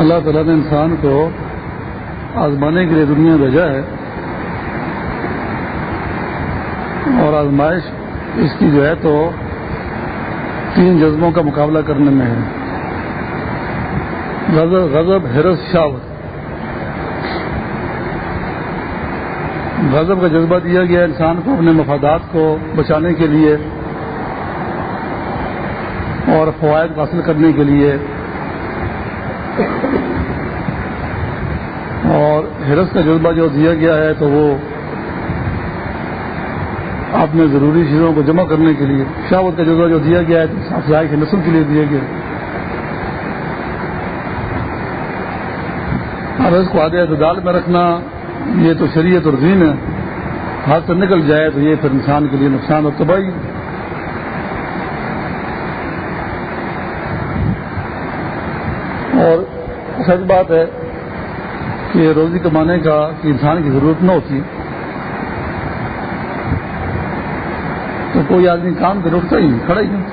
اللہ تعالیٰ نے انسان کو آزمانے کے لیے دنیا بھیجا ہے اور آزمائش اس کی جو ہے تو تین جذبوں کا مقابلہ کرنے میں ہے۔ غضب غضب حرس شاوت غضب کا جذبہ دیا گیا انسان کو اپنے مفادات کو بچانے کے لیے اور فوائد حاصل کرنے کے لیے۔ اور ہرس کا جذبہ جو دیا گیا ہے تو وہ اپنے ضروری چیزوں کو جمع کرنے کے لیے، شاوت کا جذبہ جو دیا گیا ہے تو افزائی کی نسل کے لیے دیا گیا۔ اور اس کو آدھے اعتدال میں رکھنا، یہ تو شریعت اور دین ہے۔ ہاتھ سے نکل جائے تو یہ پھر انسان کے لیے نقصان اور تباہی اور سچ بات ہے کہ روزی کمانے کا کہ انسان کی ضرورت نہ ہوتی۔ تو کوئی آدمی کام پہ رکتا ہی نہیں، کھڑا ہی نہیں۔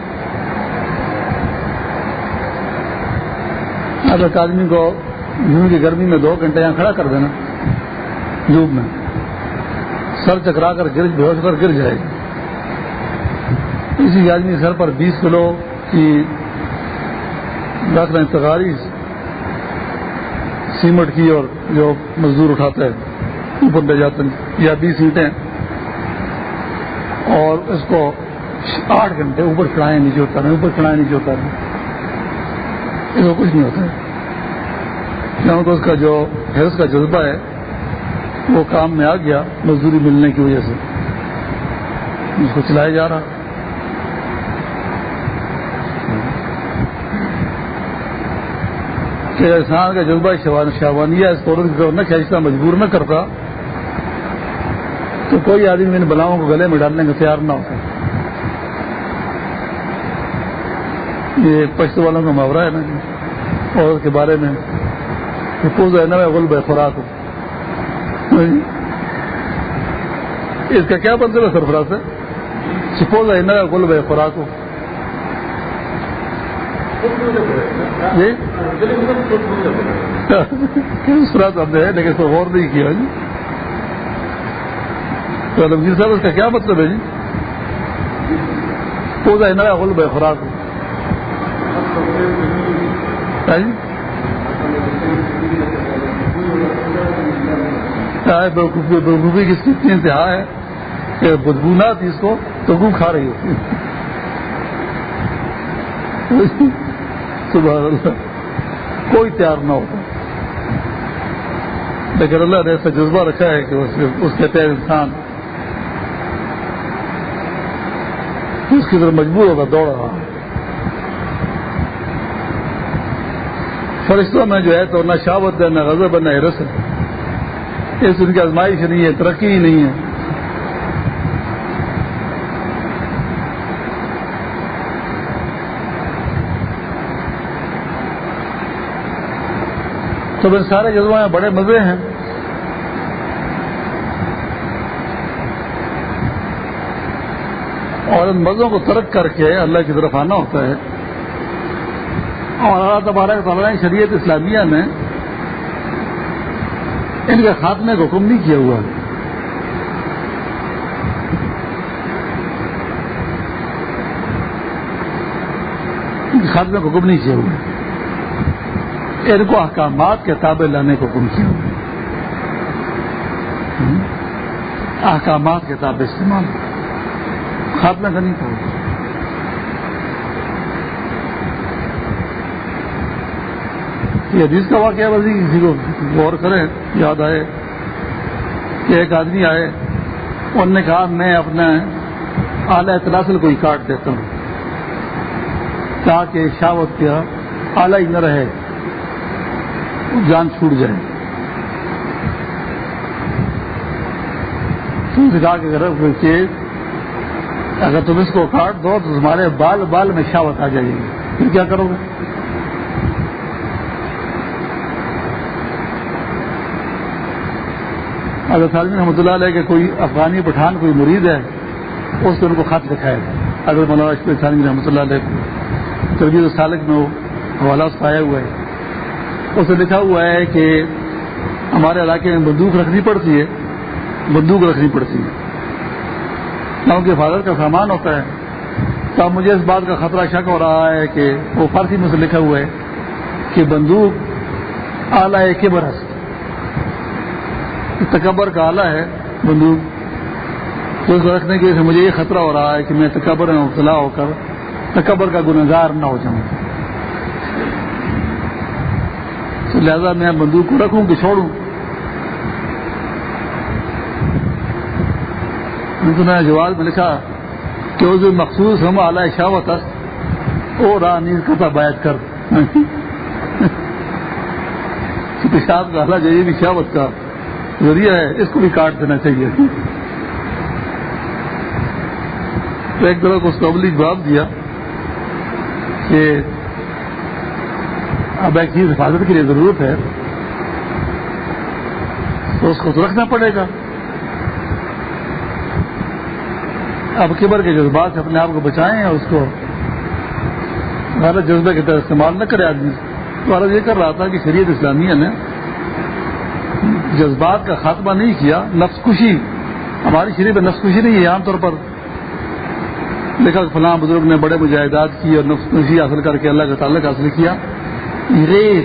اگر ایک آدمی کو جون کی گرمی میں دو گھنٹے یہاں کھڑا کر دینا دھوپ میں، سر چکرا کر گر، بے کر گر جائے۔ گا اسی آدمی سر پر بیس کلو کی رکھ رہے تغاری سیمنٹ کی اور جو مزدور اٹھاتا ہے، اوپر لے جاتے ہیں یا بیس اینٹیں اور اس کو آٹھ گھنٹے اوپر چڑھائے نیچے ہوتا رہے اوپر چڑھائے نیچے ہوتا رہے اس کو کچھ نہیں ہوتا ہے۔ کیونکہ اس کا جو ہیلتھ کا جذبہ ہے، وہ کام میں آ گیا مزدوری ملنے کی وجہ سے۔ اس کو چلایا جا رہا۔ کہ انسان کا جذبہ شاوانیہ اس کو نہ کھینچتا، مجبور نہ کرتا۔ تو کوئی آدمی ان بلاؤں کو گلے میں ڈالنے کا تیار نہ ہوتا۔ یہ پشتو والوں کا محاورہ ہے نا جی۔ اور اس کے بارے میں پوز ہے نا غلب خوراک جی۔ اس کا کیا مطلب ہے سرفراز ہے سپوز ہے نا، غلب خوراک ہو جی؟ ہم نے؟ لیکن تو غور نہیں کیا جی۔ تو علمگیر صاحب، اس کا کیا مطلب ہے جی؟ پوزا ہے نیا غلب ہے خوراک ہاں جی؟ ہاں، بےوقوفی کی اتنی انتہا ہے کہ بدبو نہ تھی اس کو، تو گو کھا رہی ہوتی سبحان اللہ۔ کوئی تیار نہ ہوتا۔ لیکن اللہ نے ایسا جذبہ رکھا ہے کہ اس کے تحت انسان اس کی طرف مجبور ہوگا دوڑ رہا فرشتوں میں جو ہے تو نہ شاوت ہے، نہ غضب ہے، نہ رس ہے۔ اس ان کی آزمائش نہیں ہے، ترقی ہی نہیں ہے۔ تو ان سارے جذبوں میں بڑے مزے ہیں۔ اور ان مزوں کو ترک کر کے اللہ کی طرف آنا ہوتا ہے۔ اور اللہ تبارک تعالیٰ شریعت اسلامیہ میں ان کے خاتمے کو حکم نہیں کیا ہوا۔ ہے خاتمے کو حکم نہیں کیا ہوا۔ ان کو احکامات کے تابع لانے کو حکم کیا۔ احکامات کے تابع استعمال۔ خاتمہ کا نہیں کہا یہ حدیث کا واقعہ وزی کسی کو غور کریں، یاد آئے کہ ایک آدمی آئے، انہوں نے کہا، میں اپنے اعلی اطلاع کوئی کاٹ دیتا ہوں۔ تاکہ شاوت کیا، اعلی ہی نہ رہے۔ جان چھوٹ جائے۔ کہا کہ اگر تم اس کو کاٹ دو تو تمہارے بال بال میں شاوت آ جائے گی۔ پھر کیا کرو گے؟ اگر سالمی رحمۃ اللہ علیہ کے کوئی افغانی پٹھان، کوئی مرید ہے، اس کو ان کو خط دکھائے اگر مولانا سالمی رحمۃ اللہ علیہ کو تربیت سالک میں وہ حوالہ پایا ہوا ہے۔ اسے لکھا ہوا ہے کہ ہمارے علاقے میں بندوق رکھنی پڑتی ہے، بندوق رکھنی پڑتی ہے۔ نہ ان کے حفاظت کا سامان ہوتا ہے۔ تو اب مجھے اس بات کا خطرہ شک ہو رہا ہے کہ وہ فارسی میں سے لکھا ہوا ہے کہ بندوق آلہ کے برس تکبر کا آلہ ہے بندوق۔ تو اس کو رکھنے کی وجہ سے مجھے یہ خطرہ ہو رہا ہے کہ میں تکبر میں مبتلا ہو کر تکبر کا گنگار نہ ہو جاؤں۔ تو لہذا میں بندوق کو رکھوں کہ چھوڑوں۔ تو میں نے جواب میں لکھا کہ وہ جو مخصوص ہم اعلی شاوت وہ راہ نیز کتا بیت کر۔ پیشاب کا اعلیٰ جائیے بھی شاوت کا ذریعہ ہے، اس کو بھی کاٹ دینا چاہیے۔ تو ایک طرح کو اس کو جواب دیا کہ اب ایک چیز حفاظت کے لیے ضرورت ہے، تو اس کو تو رکھنا پڑے گا۔ اب کبر کے جذبات سے اپنے آپ کو بچائیں اور اس کو غلط جذبے کی طرح استعمال نہ کرے آدمی۔ تو عرض یہ کر رہا تھا کہ شریعت اسلامیہ نے جذبات کا خاتمہ نہیں کیا نفس کشی ہماری شریف میں نفس کشی نہیں ہے عام طور پر لکھا فلاں بزرگ نے بڑے مجاہدات کی اور نفس کشی حاصل کر کے اللہ کا تعلق حاصل کیا۔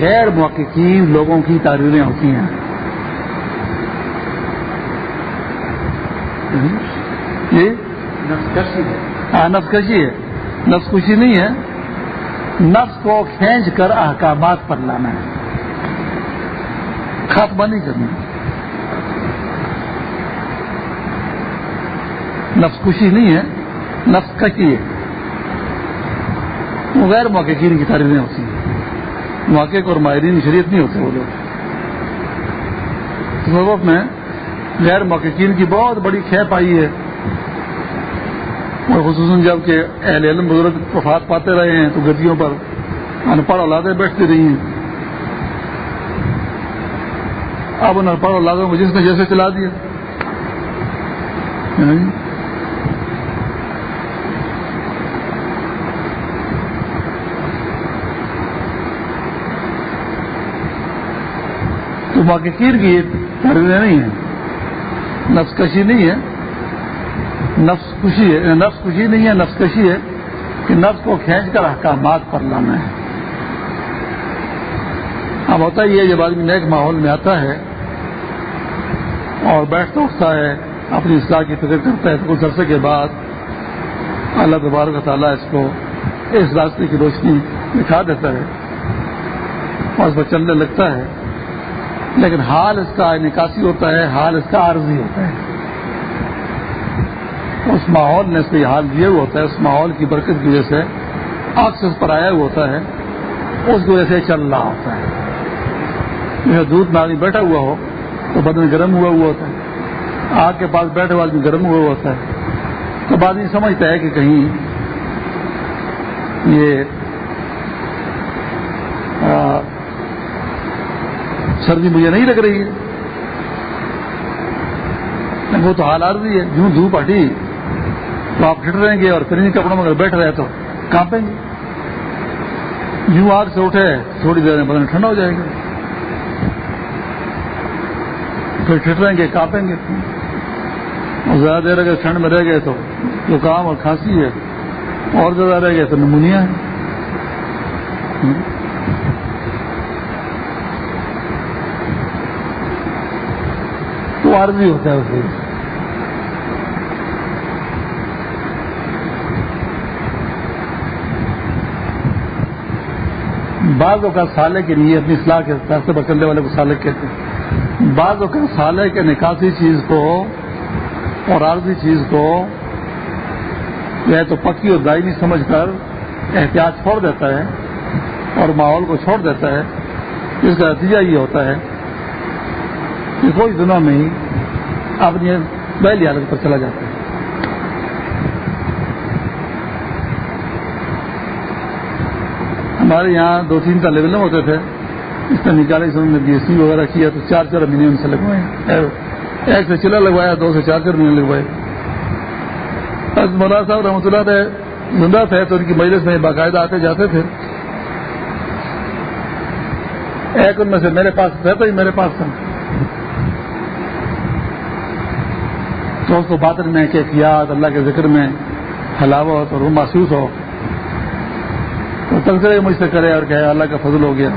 غیر محققین لوگوں کی تعریفیں ہوتی ہیں۔ یہ؟ ہاں نفس کشی ہے۔ نفس کشی نہیں ہے۔ نفس کو کھینچ کر احکامات پر لانا ہے۔ خاتمہ نہیں کرنا نفس کشی نہیں ہے نفس کشی ہے غیر موقع کی تعریفیں ہوتی ہیں۔ موقع اور ماہرین شریعت نہیں ہوتے وہ لوگ۔ میں غیر موقعین کی بہت بڑی کھیپ آئی ہے۔ اور خصوصاً جبکہ اہل علم بزرگ وفات پاتے رہے ہیں تو گدیوں پر ان پڑھ اولادیں بیٹھتی رہی ہیں۔ اب ان پڑھ اولادوں کو جس نے جیسے چلا دیا۔ یعنی محققین کی تربیت نہیں ہے نفس کشی نہیں ہے۔ نفس خوشی ہے۔ نفس خوشی نہیں ہے نفس کشی ہے کہ نفس کو کھینچ کر احکامات پر لانا ہے۔ اب ہوتا ہی ہے، جب آدمی نیک ماحول میں آتا ہے اور بیٹھتا اٹھتا ہے، اپنی اصلاح کی فکر کرتا ہے، تو کچھ عرصے کے بعد اللہ تبارک تعالیٰ اس کو اس راستے کی روشنی دکھا دیتا ہے اور اس پر چلنے لگتا ہے۔ لیکن حال اس کا نکاسی ہوتا ہے، حال اس کا عارضی ہوتا ہے۔ اس ماحول نے اس کو یہ حال دیا ہوا ہوتا ہے، اس ماحول کی برکت کی وجہ سے آگ سے اس پر آیا ہوا ہوتا ہے، اس کی وجہ سے چل رہا ہوتا ہے۔ دودھ میں آدمی بیٹھا ہوا ہو، تو بدن گرم ہوا ہوا ہوتا ہے۔ آگ کے پاس بیٹھے ہوا آدمی گرم ہوا ہوا ہوتا ہے۔ تو بعد یہ سمجھتا ہے کہ کہیں یہ سردی مجھے نہیں لگ رہی ہے۔ وہ تو حال عرضی ہے۔ جوں دھوپ ہٹی۔ تو آپ ٹھٹ رہیں گے اور پھر کپڑوں میں اگر بیٹھ رہے تو کانپیں گے۔ یوں آگ سے اٹھے، تھوڑی دیر میں بدن ٹھنڈا ہو جائے گا۔ پھر ٹھٹ رہیں گے، کانپیں گے۔ اور زیادہ دیر اگر ٹھنڈ میں رہ گئے تو زکام اور کھانسی ہے۔ اور زیادہ رہ گئے تو نمونیا ہے۔ عارضی ہوتا ہے اسے بعض اوقات سالے کے لیے اپنی اصلاح کے راستے پر چلنے والے کو سالک کہتے ہیں۔ بعض اوقات سالے کے نکاسی چیز کو اور عارضی چیز کو یا تو پکی اور دائمی سمجھ کر احتیاط چھوڑ دیتا ہے اور ماحول کو چھوڑ دیتا ہے۔ اس کا نتیجہ یہ ہوتا ہے کہ کوئی دنوں میں ہی اپنی پہلی حالت پر چلا جاتا ہے۔ ہمارے یہاں دو تین طالب علم ہوتے تھے، اس نے نکالے انہوں نے بی ایس سی وغیرہ کیا، تو چار چار مہینے ان سے لگوائے ایک سے چلا لگوایا، دو سے چار چار مہینے لگوائے۔ مولانا صاحب رحمۃ اللہ تھے زندہ تھے، تو ان کی مجلس میں باقاعدہ آتے جاتے تھے۔ ایک ان میں سے میرے پاس رہتا ہی میرے پاس تھا۔ تو اس کو باطن میں، کیفیات، اللہ کے ذکر میں حلاوت اور وہ محسوس ہو۔ تو تنظر مجھ سے کرے اور کہ اللہ کا فضل ہو گیا۔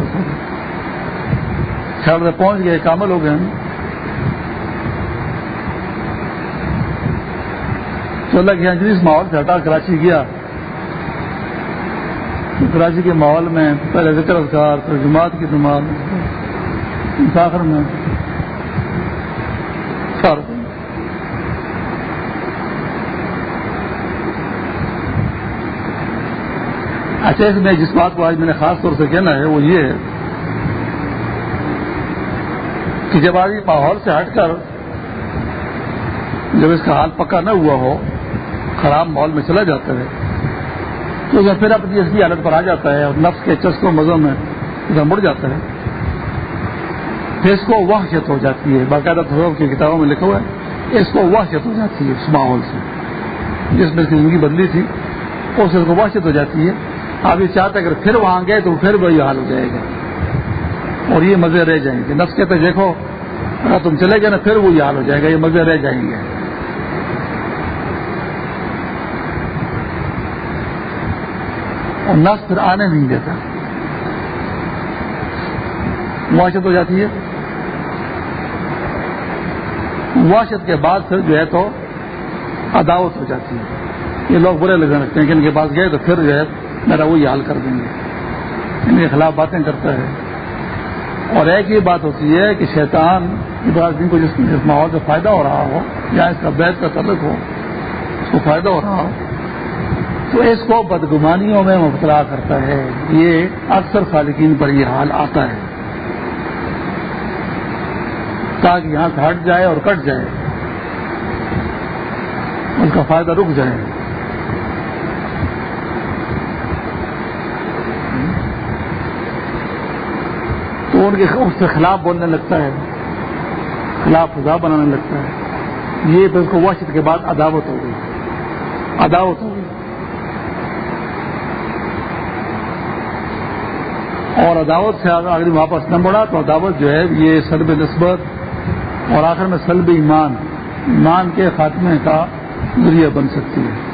خیال میں پہنچ گئے، کامل ہو گئے ہم۔ تو اللہ کے یہاں جس ماحول سے ہٹا، کراچی گیا۔ تو کراچی کے ماحول میں پہلے ذکر اذکار، پھر جماعت کی جماعت آخر میں۔ سر اچھا اس میں جس بات کو آج میں نے خاص طور سے کہنا ہے، وہ یہ ہے کہ جب آج ماحول سے ہٹ کر جب اس کا حال پکا نہ ہوا ہو، خراب ماحول میں چلا جاتا ہے، تو وہ پھر اپنی اس کی حالت پر آ جاتا ہے اور نفس کے چسکوں مزوں میں ادھر مڑ جاتا ہے۔ پھر اس کو وحشت ہو جاتی ہے۔ باقاعدہ تصور کی کتابوں میں لکھا ہوا ہے، اس کو وحشت ہو جاتی ہے، اس ماحول سے۔ جس میں اس کی زندگی بدلی تھی، اس کو وحشت ہو جاتی ہے۔ آپ یہ چاہتے اگر پھر وہاں گئے تو پھر وہی حال ہو جائے گا۔ اور یہ مزے رہ جائیں گے۔ نفس کہتے دیکھو اگر تم چلے گئے نا، پھر وہی حال ہو جائے گا، یہ مزے رہ جائیں گے۔ اور نس پھر آنے نہیں دیتا۔ معاشت ہو جاتی ہے۔ معاشت کے بعد پھر جو ہے تو عداوت ہو جاتی ہے۔ یہ لوگ برے لگنے لگتے ہیں کہ ان کے پاس گئے تو پھر جو ہے میرا وہی حال کر دیں گے۔ ان کے خلاف باتیں کرتا ہے۔ اور ایک یہ بات ہوتی ہے کہ شیطان ابراہیم کو جس جس ماحول سے فائدہ ہو رہا ہو یا اس کا بیت کا تعلق ہو، اس کو فائدہ ہو رہا ہو، تو اس کو بدگمانیوں میں مبتلا کرتا ہے۔ یہ اکثر خالقین پر یہ حال آتا ہے۔ تاکہ یہاں سے ہٹ جائے اور کٹ جائے۔ ان کا فائدہ رک جائے تو ان کے اس سے خلاف بولنے لگتا ہے، خلاف فضا بنانے لگتا ہے۔ یہ پھر اس کو واشت کے بعد عداوت ہو گئی۔ عداوت ہو گئی۔ اور عداوت سے اگر واپس نہ بڑھا تو عداوت جو ہے، یہ سلب نسبت اور آخر میں سلب ایمان۔ ایمان کے خاتمے کا ذریعہ بن سکتی ہے۔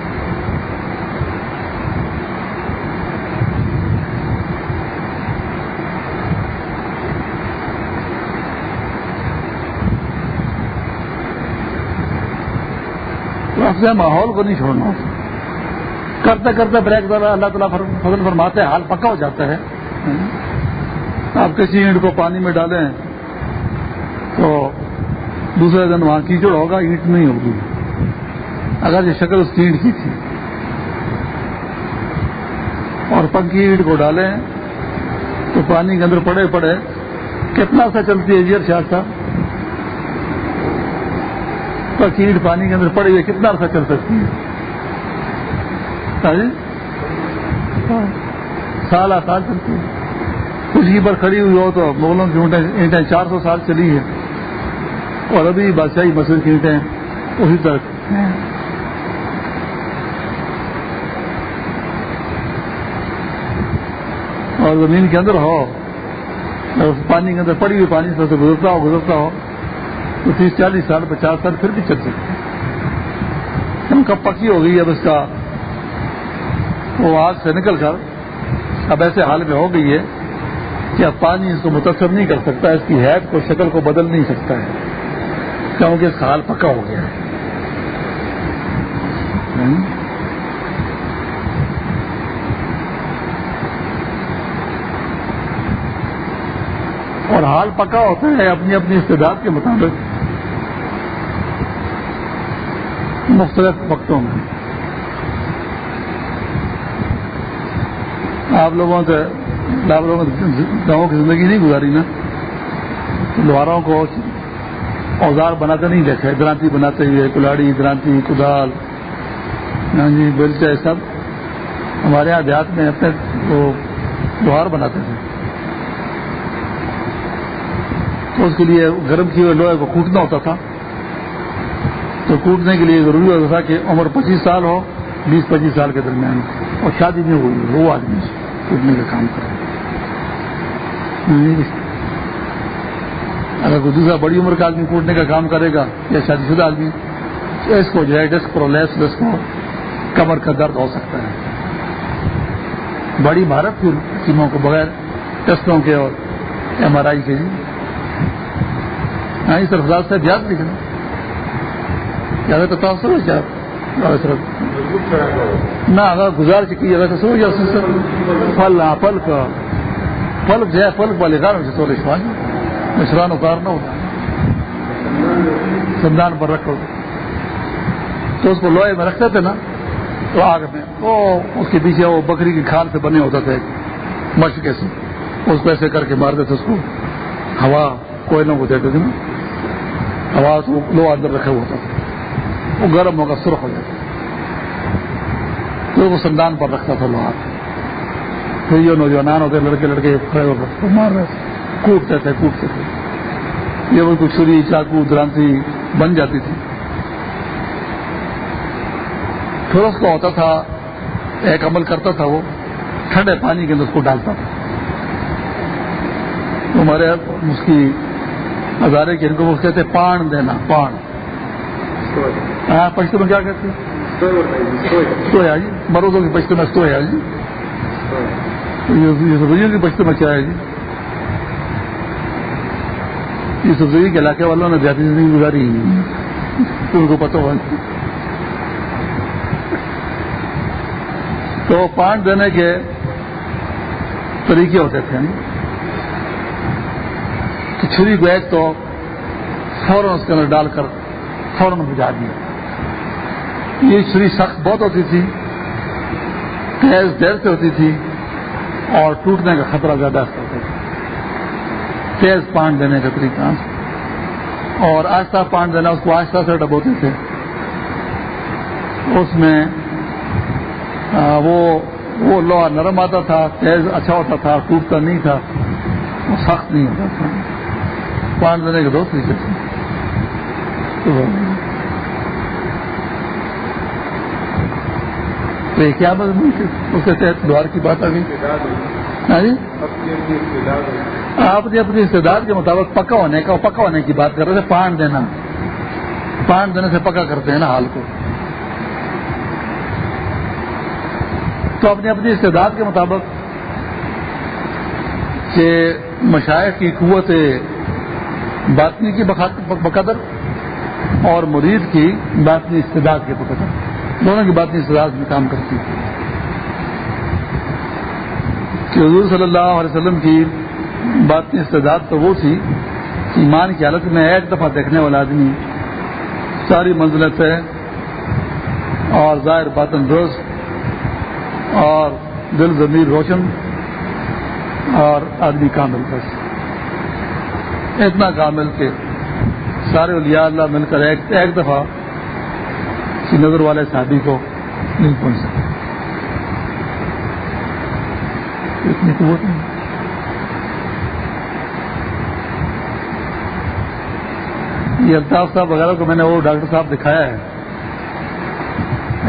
ماحول کو نہیں چھوڑنا۔ کرتے کرتے بریک اللہ تعالیٰ فضل فرماتے حال پکا ہو جاتا ہے۔ آپ کسی اینٹ کو پانی میں ڈالیں تو دوسرے دن وہاں کیچڑ ہوگا، اینٹ نہیں ہوگی۔ اگر یہ شکل اس کی اینٹ کی تھی۔ اور پنکی اینٹ کو ڈالیں تو پانی کے اندر پڑے پڑے۔ کتنا سا چلتی ہے جیر شاہ صاحب؟ پکی اینٹ پانی کے اندر پڑے ہوئے، کتنا عرصہ چل سکتی ہے؟ ہاں جی؟ سال چلتی ہے۔ خوشی پر کھڑی ہوئی ہو تو مغلوں کی اینٹیں چار سو سال چلی ہیں۔ اور ابھی بادشاہی مسجد کی اینٹیں اسی طرح۔ اور زمین کے اندر ہو۔ پانی کے اندر پڑی ہوئی پانی سے گزرتا ہو گزرتا ہو۔ تو تیس چالیس سال، پچاس سال پھر بھی چل سکتے ان کا پکی ہو گئی اب اس کا؟ وہ آگ سے نکل کر اب ایسے حال میں ہو گئی ہے کہ اب پانی اس کو متاثر نہیں کر سکتا، اس کی حید کو، شکل کو بدل نہیں سکتا ہے۔ کیونکہ اس کا حال پکا ہو گیا ہے۔ اور حال پکا ہوتا ہے اپنی اپنی استداد کے مطابق۔ مختلف وقتوں میں۔ آپ لوگوں سے آپ لوگوں گاؤں کی زندگی نہیں گزاری نا۔ لوہاروں کو اوزار بناتے نہیں دیکھے گرانتی بناتے ہوئے کلاڑی گرانتی کدال ہاں جی بیلچے، سب۔ ہمارے یہاں دیہات میں اپنے وہ لوہار بناتے تھے۔ تو اس کے لیے گرم کیے ہوئے لوہے کو کوٹنا ہوتا تھا۔ تو کوٹنے کے لیے ضروری ہوتا تھا کہ عمر پچیس سال ہو، بیس پچیس سال کے درمیان اور شادی نہیں ہوئی، وہ آدمی کوٹنے کا کام کرے۔ اگر کوئی دوسرا بڑی عمر کا آدمی کوٹنے کا کام کرے گا یا شادی شدہ آدمی، تو اس کو جو ہے ڈسک پرولیس اس کو کمر کا درد ہو سکتا ہے۔ بڑی بھارت کی ٹیموں کو بغیر ٹیسٹوں کے اور ایم آر آئی کے۔ جی ہاں اس طرف سے یاد لکھنا زیادہ تو تاثر ہو کیا نہ، اگر گزار چکی جگہ تو سو جائے پھل ہاں پھل کا۔ پھل جو ہے، پھل والے کار سے سو لکھوا مشران اتار ہوتا سندان پر رکھو۔ تو اس کو لوہے میں رکھتے تھے نا، تو آگ میں۔ وہ اس کے پیچھے وہ بکری کی کھال سے بنے ہوتا تھا مشکے سے اس کو ایسے کر کے مارتے تھے اس کو۔ ہوا کوئلوں کو دیتے تھے نا۔ ہوا تو لوہا اندر رکھا ہوتا تھا۔ وہ گرم ہوگا، سرخ ہو جاتا تو وہ سندان پر رکھتا تھا لوہا۔ پھر یہ نوجوان ہوتے، لڑکے لڑکے کھڑے ہو کر مار رہے تھے، کوٹتے تھے کوٹتے تھے۔ یہ وہ کچھ چھری، چاقو، درانتی بن جاتی تھی۔ پھر اس کو ہوتا تھا، ایک عمل کرتا تھا وہ، ٹھنڈے پانی کے اندر اس کو ڈالتا تھا۔ ہمارے اس کی ہزارے کے ان کو وہ کہتے پان دینا، پان۔ ہاں، پشتو میں کیا کہتے سویا جی مروزوں کی پشتو میں سویا جی۔ یہ کی پشتو میں کیا ہے جی؟ یہ سبزی کے علاقے والوں نے زیادہ زندگی گزاری ان کو پتہ ہوا۔ تو پان دینے کے طریقے ہوتے تھے۔ کہ چھری کو ایک تو فوراً اس کے اندر ڈال کر فوراً بجا دیا۔ یہ چھری سخت بہت ہوتی تھی، تیز دیر سے ہوتی تھی اور ٹوٹنے کا خطرہ زیادہ ہوتا تھا۔ تیز پان دینے کا طریقہ۔ اور آہستہ پان دینا، اس کو آہستہ سے ڈبوتے تھے۔ اس میں وہ وہ لوہا نرم آتا تھا، تیز اچھا ہوتا تھا، ٹوٹتا نہیں تھا وہ سخت نہیں ہوتا تھا۔ پان دینے کے دو طریقے تھے۔ کیا اس کے تحت دوار کی بات آ گئی؟ ہاں جی؟ آپ نے اپنی استعداد کے مطابق پکا ہونے کا پکا ہونے کی بات کر رہے تھے، پان دینا۔ پان دینے سے پکا کرتے ہیں نا حال کو۔ تو اپنی اپنی استعداد کے مطابق کہ مشاعر کی قوت باطنی کی بقدر اور مرید کی باطنی استعداد کے بقدر دونوں کی باطنی استعداد میں کام کرتی ہے کہ حضور صلی اللہ علیہ وسلم کی بات کی استعداد تو وہ تھی کہ ایمان کی حالت میں ایک دفعہ دیکھنے والا آدمی ساری منزلیں طے اور ظاہر باطن درست اور دل ضمیر روشن اور آدمی کامل بس۔ اتنا کامل کہ سارے اولیاء اللہ مل کر ایک, ایک دفعہ کی نظر والے شادی کو نہیں پہنچ سکے اتنی قوت نہیں۔ یہ الطاف صاحب وغیرہ کو میں نے وہ ڈاکٹر صاحب دکھایا ہے۔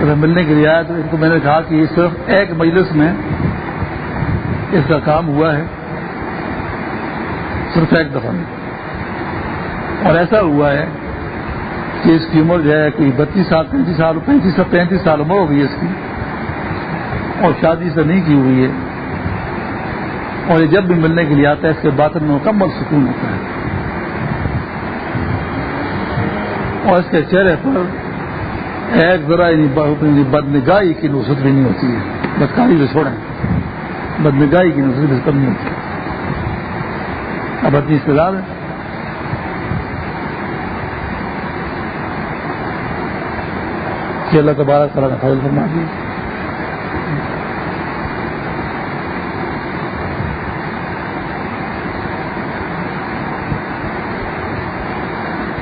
اگر ملنے کے لیے آیا تو ان کو میں نے کہا کہ صرف ایک مجلس میں اس کا کام ہوا ہے۔ صرف ایک دفعہ میں۔ اور ایسا ہوا ہے کہ اس کی عمر جو ہے کوئی بتیس سال، پینتیس سال پینتیس سال پینتیس سال عمر ہو گئی ہے اس کی۔ اور شادی سے نہیں کی ہوئی ہے۔ اور یہ جب بھی ملنے کے لیے آتا ہے، اس کے باطن میں مکمل سکون ہوتا ہے۔ اور اس کے چہرے پر ایک ذرا یعنی, یعنی بدنگاہی کی نصرت بھی نہیں ہوتی ہے۔ بدکاری سے چھوڑیں بدنگاہی کی نصرت بھی کم نہیں ہوتی۔ اب اپنی استدار ہے کہ اللہ تبارک تعالیٰ نے فضل فرما دی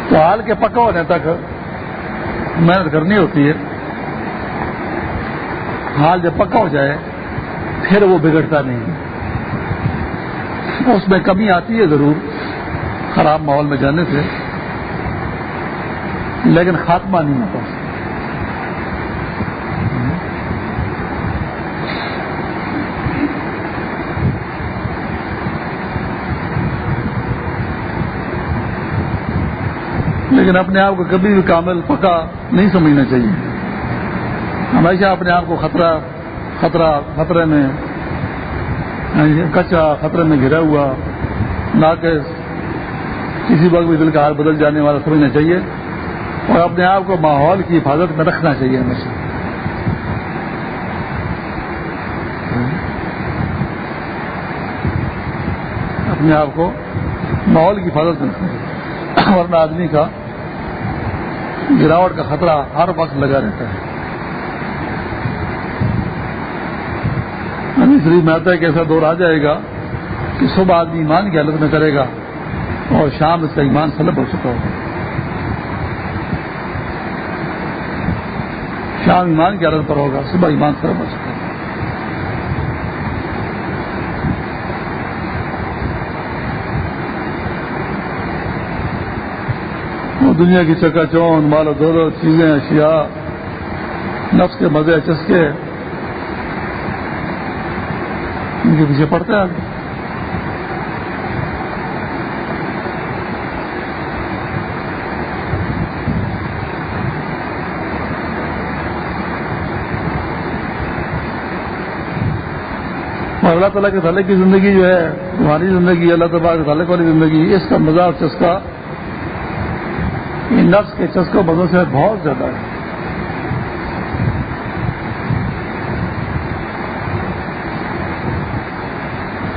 تو حال کے پکا ہونے تک محنت کرنی ہوتی ہے۔ حال جب پکا ہو جائے، پھر وہ بگڑتا نہیں۔ اس میں کمی آتی ہے ضرور، خراب ماحول میں جانے سے، لیکن خاتمہ نہیں ہوتا۔ لیکن اپنے آپ کو کبھی بھی کامل پکا نہیں سمجھنا چاہیے۔ ہمیشہ اپنے آپ کو خطرہ خطرہ، خطرے میں یعنی کچا، خطرے میں گرا ہوا نہ کہ کسی وقت بھی دل کا حال بدل جانے والا سمجھنا چاہیے۔ اور اپنے آپ کو ماحول کی حفاظت میں رکھنا چاہیے ہمیشہ۔ اپنے آپ کو ماحول کی حفاظت میں رکھنا چاہیے۔ ورنہ آدمی کا گراوٹ کا خطرہ ہر وقت لگا رہتا ہے۔ شریف میں آتا ہے کہ ایسا دور آ جائے گا کہ صبح آدمی ایمان کی حالت میں کرے گا اور شام اس کا ایمان سلب ہو چکا ہوگا۔ شام ایمان کی حالت پر ہوگا، صبح ایمان سلب ہو چکا۔ دنیا کی چکا چون، مال و دولت، چیزیں، اشیاء، نفس کے مزے، چسکے، ان کے پیچھے پڑتا ہے اللہ تعالیٰ کے تعلق کی زندگی جو ہے، تمہاری زندگی، اللہ تعالیٰ کے تعلق والی زندگی، اس کا مزہ اور چسکا نفس کے چسکوں مزوں سے بہت زیادہ ہے۔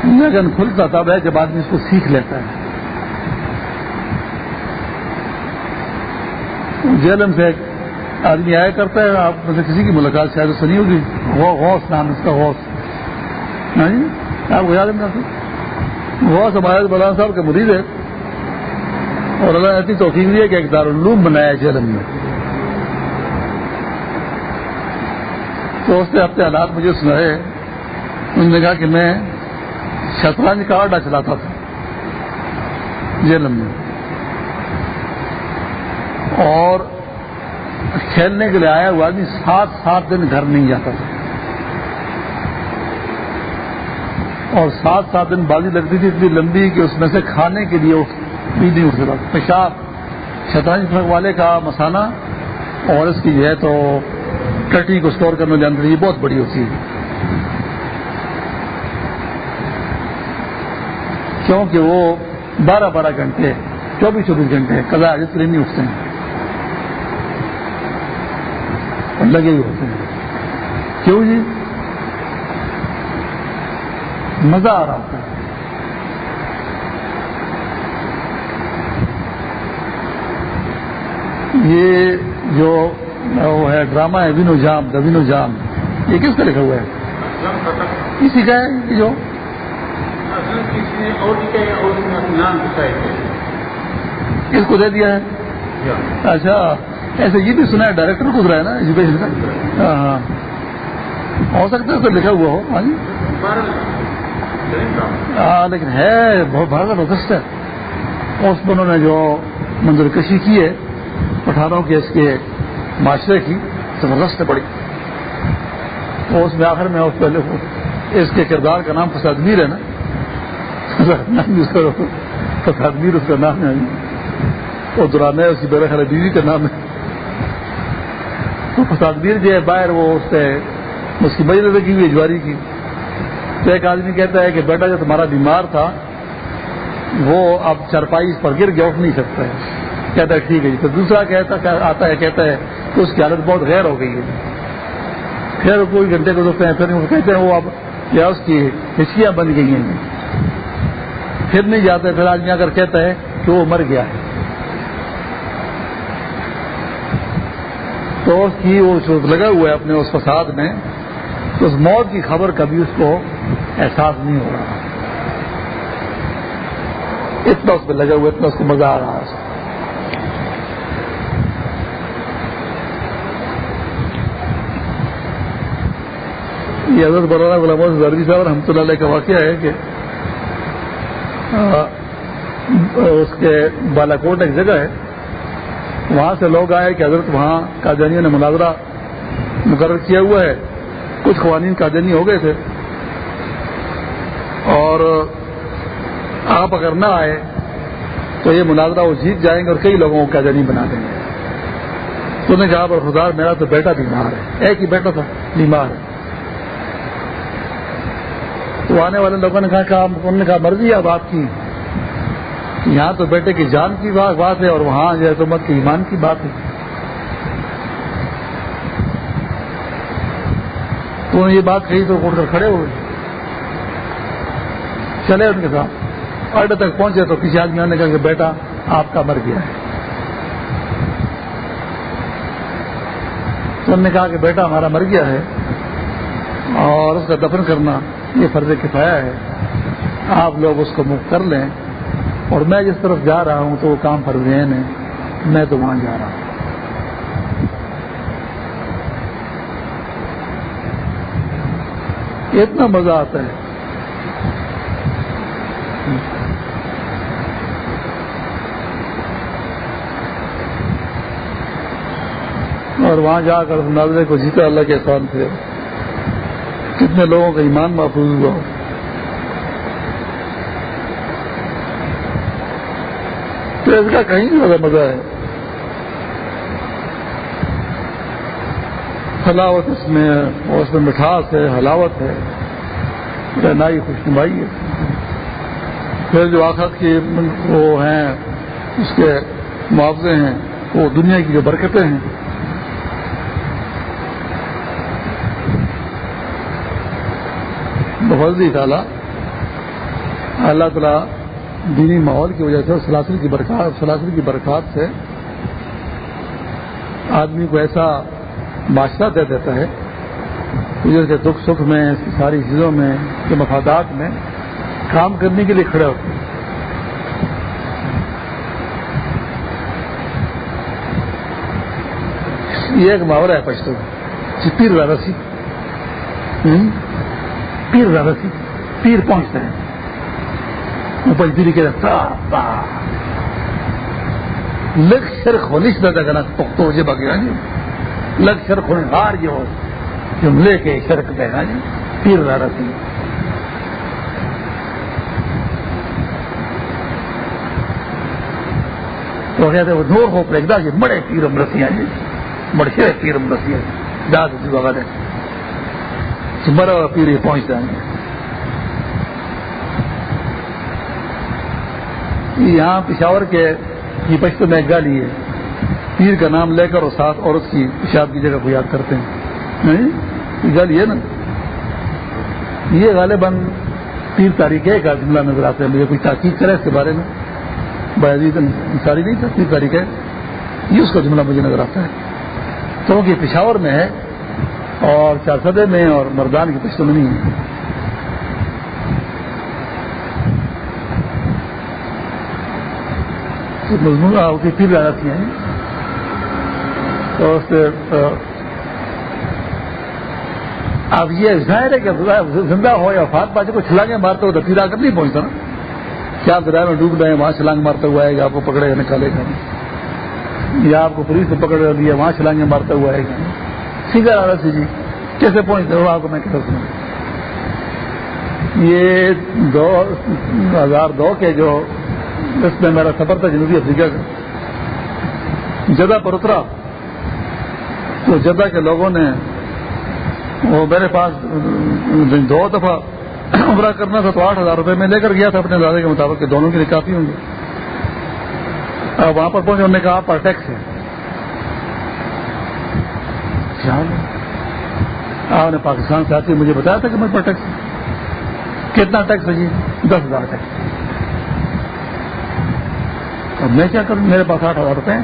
لیکن کھلتا تب ہے جب آدمی اس کو سیکھ لیتا ہے۔ جیلم سے ایک آدمی آیا کرتا ہے، آپ میں سے کسی کی ملاقات شاید سنی ہوگی۔ غوث نام اس کا، غوث۔ ہاں جی؟ آپ کو یاد ہے غوث ہمارے بلان صاحب کے مریض ہے اور اللہ نے ایسی توفیق دی ہے کہ ایک دارالعلوم بنایا جیلم میں۔ تو اس نے اپنے حالات مجھے سنائے۔ انہوں نے کہا کہ میں شطرنج کا آڈا چلاتا تھا۔ جیلم میں۔ اور کھیلنے کے لیے آیا ہوا آدمی سات سات دن گھر نہیں جاتا تھا۔ اور سات سات دن بازی لگتی تھی، اتنی لمبی کہ اس میں سے کھانے کے لیے بھی نہیں اٹھ سکتا پیشاب شطرنج والے کا مسانہ اور اس کی جو ہے تو کٹی کو اسٹور کرنا جانتے یہ بہت بڑی ہوتی ہے۔ کیونکہ وہ بارہ بارہ گھنٹے، چوبیس چوبیس گھنٹے کلا جس طرح نہیں اٹھتے ہیں۔ اور لگے ہوئے ہوتے ہیں۔ کیوں جی؟ مزہ آ رہا ہوتا ہے۔ یہ جو وہ ہے ڈرامہ ہے وینو جام دا وینو جام یہ کس کا لکھا ہوا ہے؟ کسی کا ہے جو اس کو دے دیا ہے۔ اچھا ایسے یہ بھی سنا ہے ڈائریکٹر گزرا ہے نا ایجوکیشن کا؟ ہاں ہاں۔ ہو سکتا ہے تو لکھا ہوا ہو ہاں جی۔ ہاں لیکن ہے، بہت بڑا زبردست ہے۔ اس میں انہوں نے جو منظر کشی کی ہے پٹھانوں کے اس کے معاشرے کی زبردست ہے بڑی۔ اس میں آخر میں اس پہلے اس کے کردار کا نام فساد میر ہے نا؟ فساد میر اس کا نام ہے۔ وہ درانے اس کی بیر خیر بیوی کا نام ہے۔ تو فساد میر جو ہے، باہر وہ اس سے اس کی مجھے لگی ہوئی جواری کی۔ تو ایک آدمی کہتا ہے کہ بیٹا، جو تمہارا بیمار تھا، وہ اب چرپائی اس پر گر گیا، اٹھ نہیں سکتا ہے۔ کہتا ہے ٹھیک ہے جی۔ تو دوسرا کہتا آتا ہے، کہتا ہے کہ اس کی حالت بہت غیر ہو گئی ہے۔ پھر کوئی گھنٹے کو ہیں، پھر کہتے ہیں وہ اب کیا اس کی ہچکیاں بن گئی ہیں۔ پھر نہیں جاتے، پھر آدمی آ کر کہتا ہے کہ وہ مر گیا ہے۔ تو اس کی وہ لگا ہوا ہے اپنے اس فساد میں، تو اس موت کی خبر کبھی اس کو احساس نہیں ہو رہا۔ اتنا اس پہ لگا ہوا اتنا اس کو مزہ آ رہا ہے۔ یہ حضرت مولانا غلام زردی صاحب رحمۃ اللہ علیہ کا واقعہ ہے کہ اس کے بالا کوٹ ایک جگہ ہے، وہاں سے لوگ آئے کہ حضرت وہاں قادیانیوں نے مناظرہ مقرر کیا ہوا ہے۔ کچھ قوانین قادیانی ہو گئے تھے۔ اور آپ اگر نہ آئے تو یہ مناظرہ وہ جیت جائیں گے اور کئی لوگوں کو قیدی بنا دیں گے۔ تو نے کہا پر خدا میرا تو بیٹا بیمار ہے۔ ایک ہی بیٹا تھا، بیمار ہے۔ تو آنے والے لوگوں نے کہا کہ انہوں نے کہا مرضی اب آپ کی۔ یہاں تو بیٹے کی جان کی بات ہے اور وہاں جو حکومت کے ایمان کی بات ہے۔ تو یہ بات کہی تو اٹھ کر کھڑے ہوئے۔ چلے ان کے ساتھ۔ اڈے تک پہنچے تو کسی آدمی نے کہا کہ بیٹا، آپ کا مر گیا ہے۔ تو انہوں نے کہا کہ بیٹا، ہمارا مر گیا ہے۔ اور اس کا دفن کرنا۔ یہ فرض کفایا ہے۔ آپ لوگ اس کو مفت کر لیں۔ اور میں جس طرف جا رہا ہوں تو وہ کام فرض ہے۔ میں تو وہاں جا رہا ہوں۔ اتنا مزہ آتا ہے۔ اور وہاں جا کر ناظرے کو جیتا اللہ کے احسان تھے کتنے لوگوں کا ایمان محفوظ ہوا تو اس کا کہیں زیادہ مزہ ہے۔ حلاوت اس میں اور اس میں مٹھاس ہے، حلاوت ہے۔ رہنائی خوش نمائی ہے۔ پھر جو آخر کی وہ ہیں، اس کے معاوضے ہیں، وہ دنیا کی جو برکتیں ہیں۔ بفضی تعالیٰ، اللہ تعالیٰ دینی ماحول کی وجہ سے سلاسل کی برکات، سلاسل کی برکات سے آدمی کو ایسا معاشرہ دے دیتا ہے کے دکھ سکھ میں، ساری چیزوں میں کے مفادات میں کام کرنے کے لیے کھڑے ہوتے ہیں۔ یہ ایک محاورہ ہے پشتو پیر رسی پیر رسی پیر پہنچتے ہیں؟ اوپر دلی کے لگ شرخ ہولیش پیدا کرنا پختو ہو جائے۔ باقی لگ شرخ ہونے ہار جو جملے کے شرک پہ جی پیر رسی تو کہتے وہ دور ہو پڑے گا جی بڑے پیرم رسیاں جی بڑے شیر پیرم رسیاں داد جی اسی وغیرہ مرا ہوا پہنچ جائیں گے یہاں پشاور کے یہ پشتو میں گالی ہے پیر کا نام لے کر اور ساتھ عورت کی پیشاب کی جگہ کو یاد کرتے ہیں یہ گالی ہے نا یہ غالباً پیر تاریخ ہے کا جملہ نظر آتے ہیں مجھے کوئی تحقیق کرے اس کے بارے میں ساری نہیں تھا پیر تاریخ ہے یہ اس کا جملہ مجھے نظر آتا ہے کیونکہ پشاور میں ہے اور چار میں اور مردان کی پشتوں ہے۔ مضمون کی پھر جاتی ہیں۔ تو اس سے اب یہ ظاہر ہے کہ زندہ ہو یا فات بازی کو چھلانگے مارتے ہو تو پھر آ کر نہیں پہنچتا نا۔ کیا دریا میں ڈوب رہے ہیں وہاں چھلانگ مارتا ہوا آئے گا، آپ کو پکڑے گا نکالے گا۔ یا آپ کو پولیس سے پکڑ دیا وہاں چھلانگے مارتا ہوا آئے گا۔ سیدھا آ سی جی۔ کیسے پہنچتے ہو؟ آپ کو میں کہتا سنا یہ دو ہزار دو کے جو اس میں میرا سفر تھا جنوبی افریقہ کا۔ جدہ پر اترا تو جدہ کے لوگوں نے وہ میرے پاس دو دفعہ عمرہ کرنا تھا تو آٹھ ہزار روپے میں لے کر گیا تھا اپنے دادے کے مطابق کہ دونوں کے لیے کافی ہوں گے وہاں پر پہنچے، انہوں نے کہا پر ٹیکس ہے۔ آپ نے پاکستان سے آتی مجھے بتایا تھا کہ میں پر ٹیکس کتنا ٹیکس ہے جی دس ہزار ٹیکس۔ اب میں کیا کروں؟ میرے پاس آٹھ ہزار روپے ہیں۔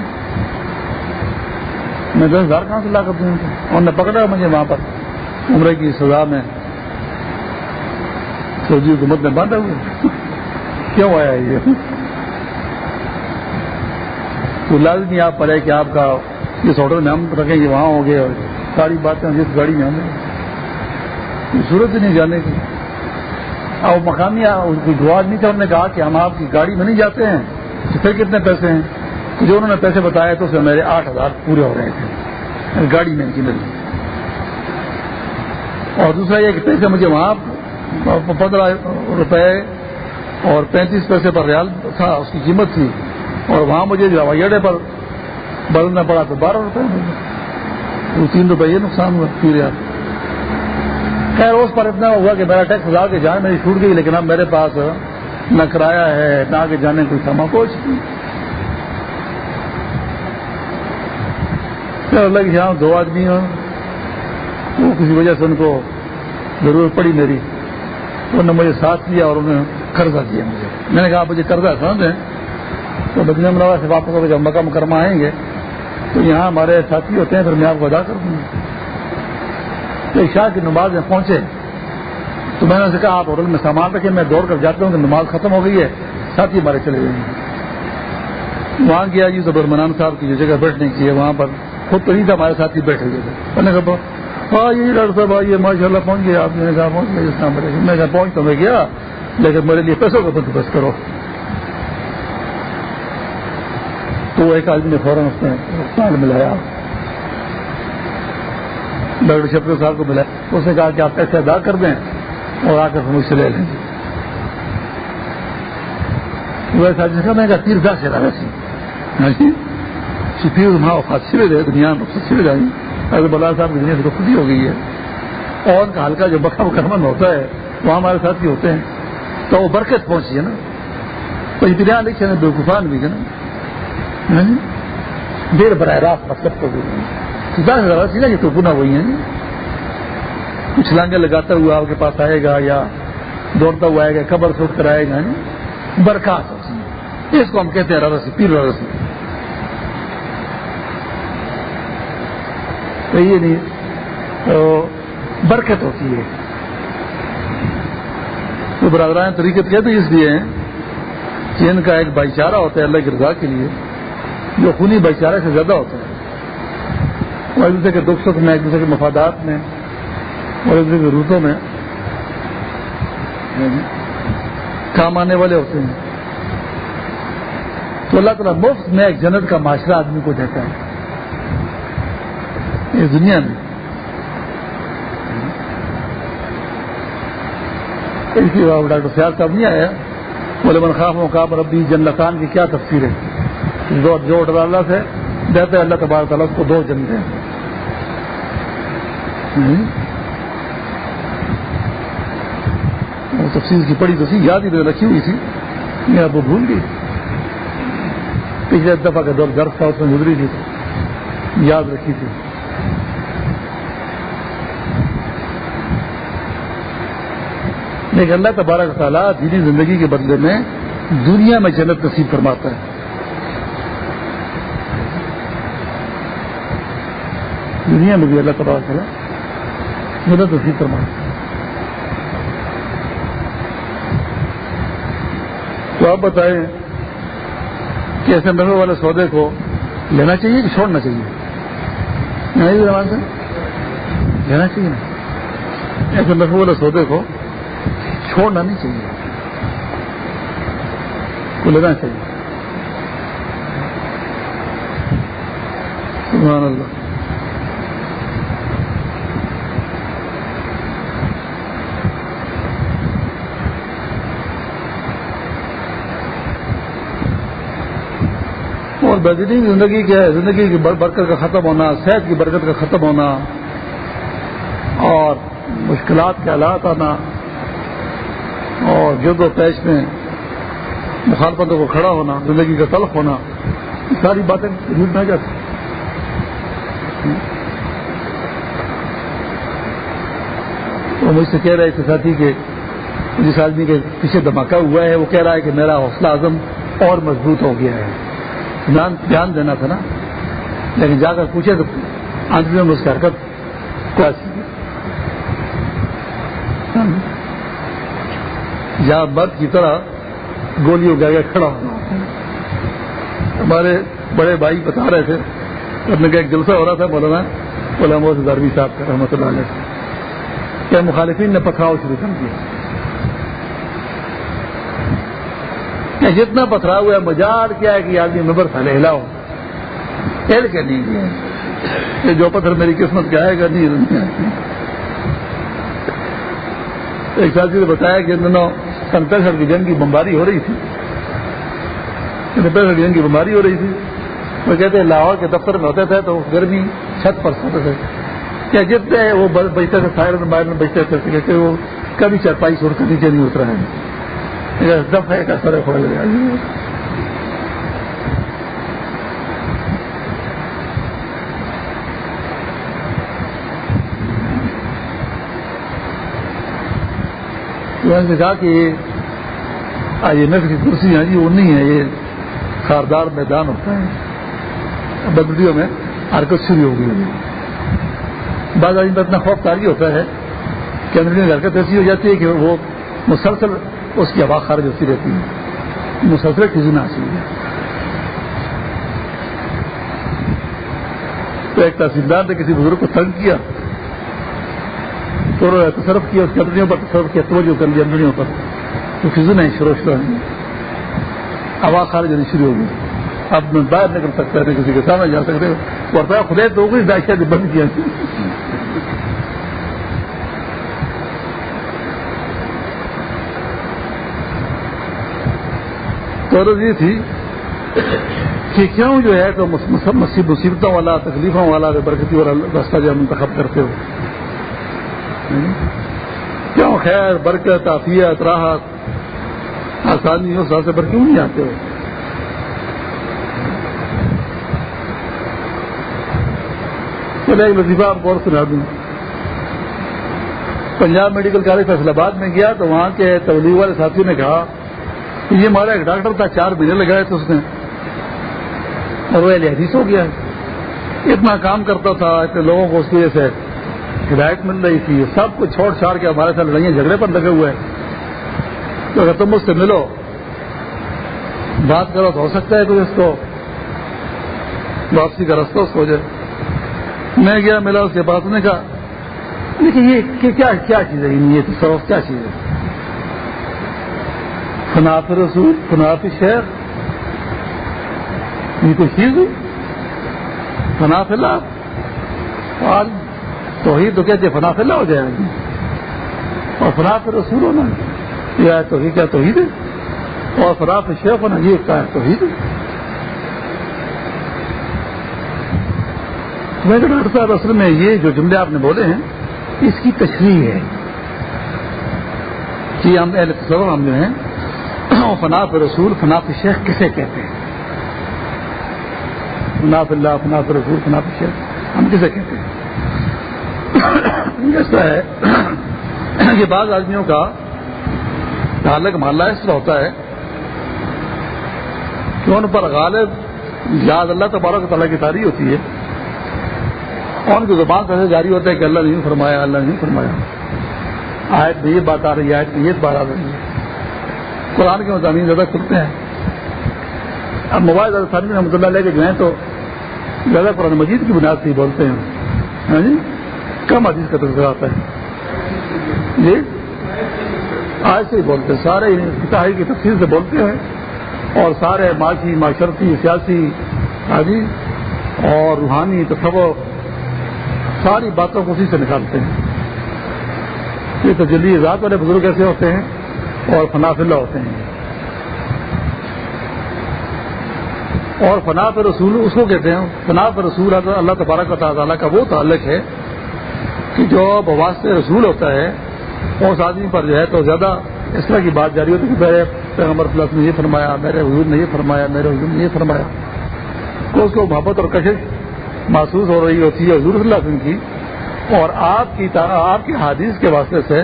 میں دس ہزار کہاں سے لا کر دوں؟ انہوں نے پکڑا مجھے وہاں پر۔ عمرے کی سزا میں سعودی حکومت میں باندھا ہوئے کیوں آیا یہ؟ تو لازمی آپ پر ہے کہ آپ کا جس ہوٹل میں ہم رکھیں گے، وہاں ہو گئے اور ساری باتیں جس گاڑی میں ہمیں ضرورت ہی نہیں جانے کی۔ اور مقامی کوئی گواج نہیں تھا انہوں نے کہا کہ ہم آپ کی گاڑی میں نہیں جاتے ہیں۔ تو پھر کتنے پیسے ہیں؟ جو انہوں نے پیسے بتایا تو اس میں میرے آٹھ ہزار پورے ہو رہے تھے۔ گاڑی میں مل اور دوسرا یہ کہ پیسے مجھے وہاں پندرہ روپے اور پینتیس پیسے پر ریال تھا، اس کی قیمت تھی۔ اور وہاں مجھے جو ہوائی اڈے پر بدلنا پڑا تو بارہ روپئے تین روپئے یہ نقصان ہوا پھر خیر، اس پر اتنا ہوا کہ میرا ٹیکس لگا کے جان میری چھوٹ گئی، لیکن اب میرے پاس نہ کرایہ ہے، نہ آگے جانے کوئی سامان کوچ اللہ یہاں دو آدمی ہوں وہ کسی وجہ سے ان کو ضرورت پڑی میری۔ انہوں نے مجھے ساتھ لیا اور انہوں نے قرضہ دیا مجھے۔ میں نے کہا مجھے قرضہ سمجھ دیں؟ تو بدنی امراوا سے واپس جب مکہ مکرمہ آئیں گے۔ تو یہاں ہمارے ساتھی ہوتے ہیں، پھر میں آپ کو ادا کر دوں گا۔ شاہ کی نماز میں پہنچے۔ تو میں نے اسے کہا، آپ ہوٹل میں سامان رکھے میں دوڑ کر جاتا ہوں کہ نماز ختم ہو گئی ہے۔ ساتھی ہمارے چلے گئے۔ ہیں وہاں گیا جی زبر منان صاحب کی جو جگہ بیٹھنے کی ہے، وہاں پر خود تو نہیں تھا، ہمارے ساتھی بیٹھے ہوئے تھے۔ میں نے کہا ہاں ڈاکٹر صاحب، آئیے۔ ماشاء اللہ پہنچ گیا آپ۔ نے کہا، پہنچ گیا جس میں کہا پہنچ تو میں گیا۔ لیکن میرے لیے پیسوں کا بندوبست کرو۔ تو ایک آدمی نے فوراً اس نے ملایا۔ ڈاکٹر شفر صاحب کو ملایا۔ اس نے کہا کہ آپ پیسے ادا کر دیں اور آ کر مجھ سے لے لیں۔ ویسا جس کا میں کہا تیر دس ہزار ایسی پھر وہاں سرے دے دنیا میں سرے جائیں اگر بلا صاحب کی دنیا سے خودی ہو گئی ہے۔ اور کا ہلکا جو بکا بکرمن ہوتا ہے وہ ہمارے ساتھ ہی ہوتے ہیں۔ تو وہ برکت پہنچی ہے نا۔ تو اتنا لکھے نا بےقفان بھی ہے نا۔ ہاں جی؟ دیر براہ راست مطلب کو دس ہزار تو گنا وہی ہیں جی۔ کچھ لانگے لگاتا ہوا آپ کے پاس آئے گا یا دوڑتا ہوا آئے گا قبر سوٹ کر آئے گا ہاں جی؟ برکات اس کو ہم کہتے ہیں رسی پیر رسی تو یہ نہیں، تو برکت ہوتی ہے۔ تو برادران طریقت کہتے اس لیے ہیں؟ کہ ان کا ایک بھائی چارہ ہوتا ہے اللہ کی رضا کے لیے۔ جو خونی بھائی سے زیادہ ہوتا ہے اور ایک دوسرے کے دکھ سکھ میں، ایک دوسرے کے مفادات میں، اور ایک دوسرے کے روسوں میں کام آنے والے ہوتے ہیں۔ تو اللہ تعالیٰ مفت میں ایک جنت کا معاشرہ آدمی کو دیتا ہے۔ اس دنیا میں۔ ڈاکٹر سیال صاحب نہیں آیا بولے، من خاف مقاب ربی جنتان کی کیا تفسیر ہے جو اللہ سے دیتے اللہ تبار تعالیٰ کو دو جنتے وہ تفصیل کی پڑی تو سی یاد ہی رکھی ہوئی تھی۔ میں آپ کو بھول گئی۔ پچھلے دفعہ کا دور درد تھا، اس میں گزری تھی۔ یاد رکھی تھی۔ لیکن اللہ تبارک تعالیٰ دینی زندگی کے بدلے میں دنیا میں جنت نصیب فرماتا ہے۔ دنیا میں بھی اللہ تبارک تعالیٰ جنت نصیب فرماتا ہے تو آپ بتائیں کہ ایسے محفل والے سودے کو لینا چاہیے کہ چھوڑنا چاہیے؟ نہیں زبان سے لینا چاہیے ایسے محفل والے سودے کو چھوڑنا نہیں چاہیے۔ کو لینا چاہیے سبحان اللہ بہترین زندگی کے زندگی کی برکت کا ختم ہونا، صحت کی برکت کا ختم ہونا، اور مشکلات کے حالات آنا، اور گرد و پیش میں مخالفتوں کو کھڑا ہونا، زندگی کا تلخ ہونا ساری باتیں جھوٹ نہ جاتی۔ وہ مجھ سے کہہ رہے تھے ساتھی کہ جس آدمی کے پیچھے دھماکہ ہوا ہے، وہ کہہ رہا ہے کہ میرا حوصلہ اعظم اور مضبوط ہو گیا ہے۔ دھیان دینا تھا نا۔ لیکن جا کر پوچھے تو آدمی میں اس کی حرکت جہاں مرد کی طرح گولی اگا کے کھڑا ہونا۔ ہمارے بڑے بھائی بتا رہے تھے۔ اپنے کا ایک جلسہ ہو رہا تھا، مولانا بولا محسوس دروی صاحب کا رحمۃ اللہ علیہ۔ کیا مخالفین نے پکڑاؤ شروع کر دیا۔ جتنا پتھرا ہوا ہے مجال کیا ہے کہ آدمی مبر تھا ہلاؤ ہل کے نہیں گیا جو پتھر میری قسمت کا آئے گا، نہیں ایک ساتھی نے بتایا کہ ان دنوں سن پینسٹھ کی جنگ کی بمباری ہو رہی تھی۔ سن پینسٹھ کی جنگ کی بمباری ہو رہی تھی۔ وہ کہتے ہیں، لاہور کے دفتر میں ہوتے تھے تو گرمی چھت پر سوتے تھے۔ کیا جتنے وہ بچتے تھے سائر میں باہر میں بچتے تھے، کہ وہ کبھی چرپائی چھوڑ کر نیچے نہیں اترا ہے۔ دفعہ کا سر کھول گیا نے کہا کہ آئی ایم ایف کی کرسی ہیں جی وہ نہیں ہے یہ خاردار میدان ہوتا ہے۔ بدریوں میں حرکت شروع ہو گئی۔ بعض آدمی اتنا خوف تاری ہوتا ہے کہ اندرونی حرکت ایسی ہو جاتی ہے کہ وہ مسلسل اس کی ہوا خارج ہوتی رہتی ہے۔ مسلسل کسی حاصل ہے۔ تو ایک تحصیلدار نے کسی بزرگ کو تنگ کیا تو تصرف کیا، اس کی اندروں پر تصرف کیا، توجہ کر لیا اندروں پر۔ تو فضو نہیں شروع شروع نہیں ہوا خارج ہونی شروع ہو گئی۔ اب میں باہر نکل سکتا ہے کسی کے سامنے جا سکتے ورنہ خدا تو ہوگی داشیا بند کیا۔ تو یہ تھی کہ کیوں جو ہے تو مصیبتوں والا، تکلیفوں والا برکتی والا راستہ جو منتخب کرتے ہو۔ کیوں؟ خیر، برکت، عافیت، راحت۔ آسانی اس راستے پر کیوں نہیں آتے ہو؟ چلے ایک لطیفہ آپ اور سنا دوں۔ پنجاب میڈیکل کالج فیصلہ آباد میں گیا تو وہاں کے تبلیغ والے ساتھیوں نے کہا یہ ہمارا ایک ڈاکٹر تھا چار مہینے لگائے تھے اس نے۔ اور وہ حدیث ہو گیا۔ اتنا کام کرتا تھا، اتنے لوگوں کو اس کی وجہ سے ہدایت مل رہی تھی۔ سب کچھ چھوڑ چھاڑ کے ہمارے ساتھ لڑائیاں جھگڑے پر لگے ہوئے تو اگر تم اس سے ملو، بات کرو تو ہو سکتا ہے کوئی اس کو۔ واپسی کا رستہ اس کو ہو جائے۔ میں گیا، ملا اس کے پاس نے کہا لیکن یہ کیا کیا چیز ہے؟ یہ سروس کیا چیز ہے؟ فناف رسول فناف شہر یہ کوئی چیز ہے؟ فناف اللہ؟ اور توحید تو کہتے فناف اللہ ہو جائے۔ گی اور فناف رسول ہونا۔ یہ توحید کیا توحید ہے؟ اور فناف شیخ ہونا، یہ کیا ہے توحید ہے؟ میں ڈاکٹر صاحب، اصل میں یہ جو جملے آپ نے بولے ہیں، اس کی تشریح ہے۔ کہ ہم اہل تصور ہم جو ہیں فناف رسول فناف شیخ کسے کہتے ہیں؟ فناف اللہ فناف رسول فناف شیخ، ہم کسے کہتے ہیں؟ ایسا ہے کہ بعض آدمیوں کا تعلق محلہ اس طرح ہوتا ہے کہ ان پر غالب یاد اللہ تبارک تعالیٰ کی تاریخ ہوتی ہے۔ اور ان کی زبان سے جاری ہوتا ہے کہ اللہ نہیں فرمایا، اللہ نہیں فرمایا۔ آیت میں یہ بات آ رہی ہے، آیت میں یہ بات آ رہی ہے۔ قرآن کے مضامین زیادہ کھلتے ہیں۔ اب موبائل زیادہ سالمی رحمۃ اللہ لے کے گئے تو زیادہ قرآن مجید کی بنیاد سے ہی بولتے ہیں۔ ہاں جی؟ کم حدیث کا تذکرہ آتا ہے۔ جی؟ آج سے ہی بولتے ہیں۔ سارے کتابی کی تفصیل سے بولتے ہیں۔ اور سارے معاشی، معاشرتی، سیاسی، حاجی اور روحانی تصور ساری باتوں کو اسی سے نکالتے ہیں۔ یہ تجلی ذات والے بزرگ ایسے ہوتے ہیں اور فناف اللہ ہوتے ہیں۔ اور فناف رسول اس کو کہتے ہیں، فناف رسول اللہ تبارک و تعالیٰ کا وہ تعلق ہے کہ جو بواس رسول ہوتا ہے اس آدمی پر جو ہے تو زیادہ اس طرح کی بات جاری ہوتی ہے کہ میرے پیغمبر پلس نے یہ فرمایا، میرے حضور نے یہ فرمایا، میرے حضور نے یہ فرمایا۔ تو اس کو محبت اور کشش محسوس ہو رہی ہوتی ہے حضور صلی اللہ علیہ وسلم کی۔ اور آپ کی آپ کی حادث کے واسطے سے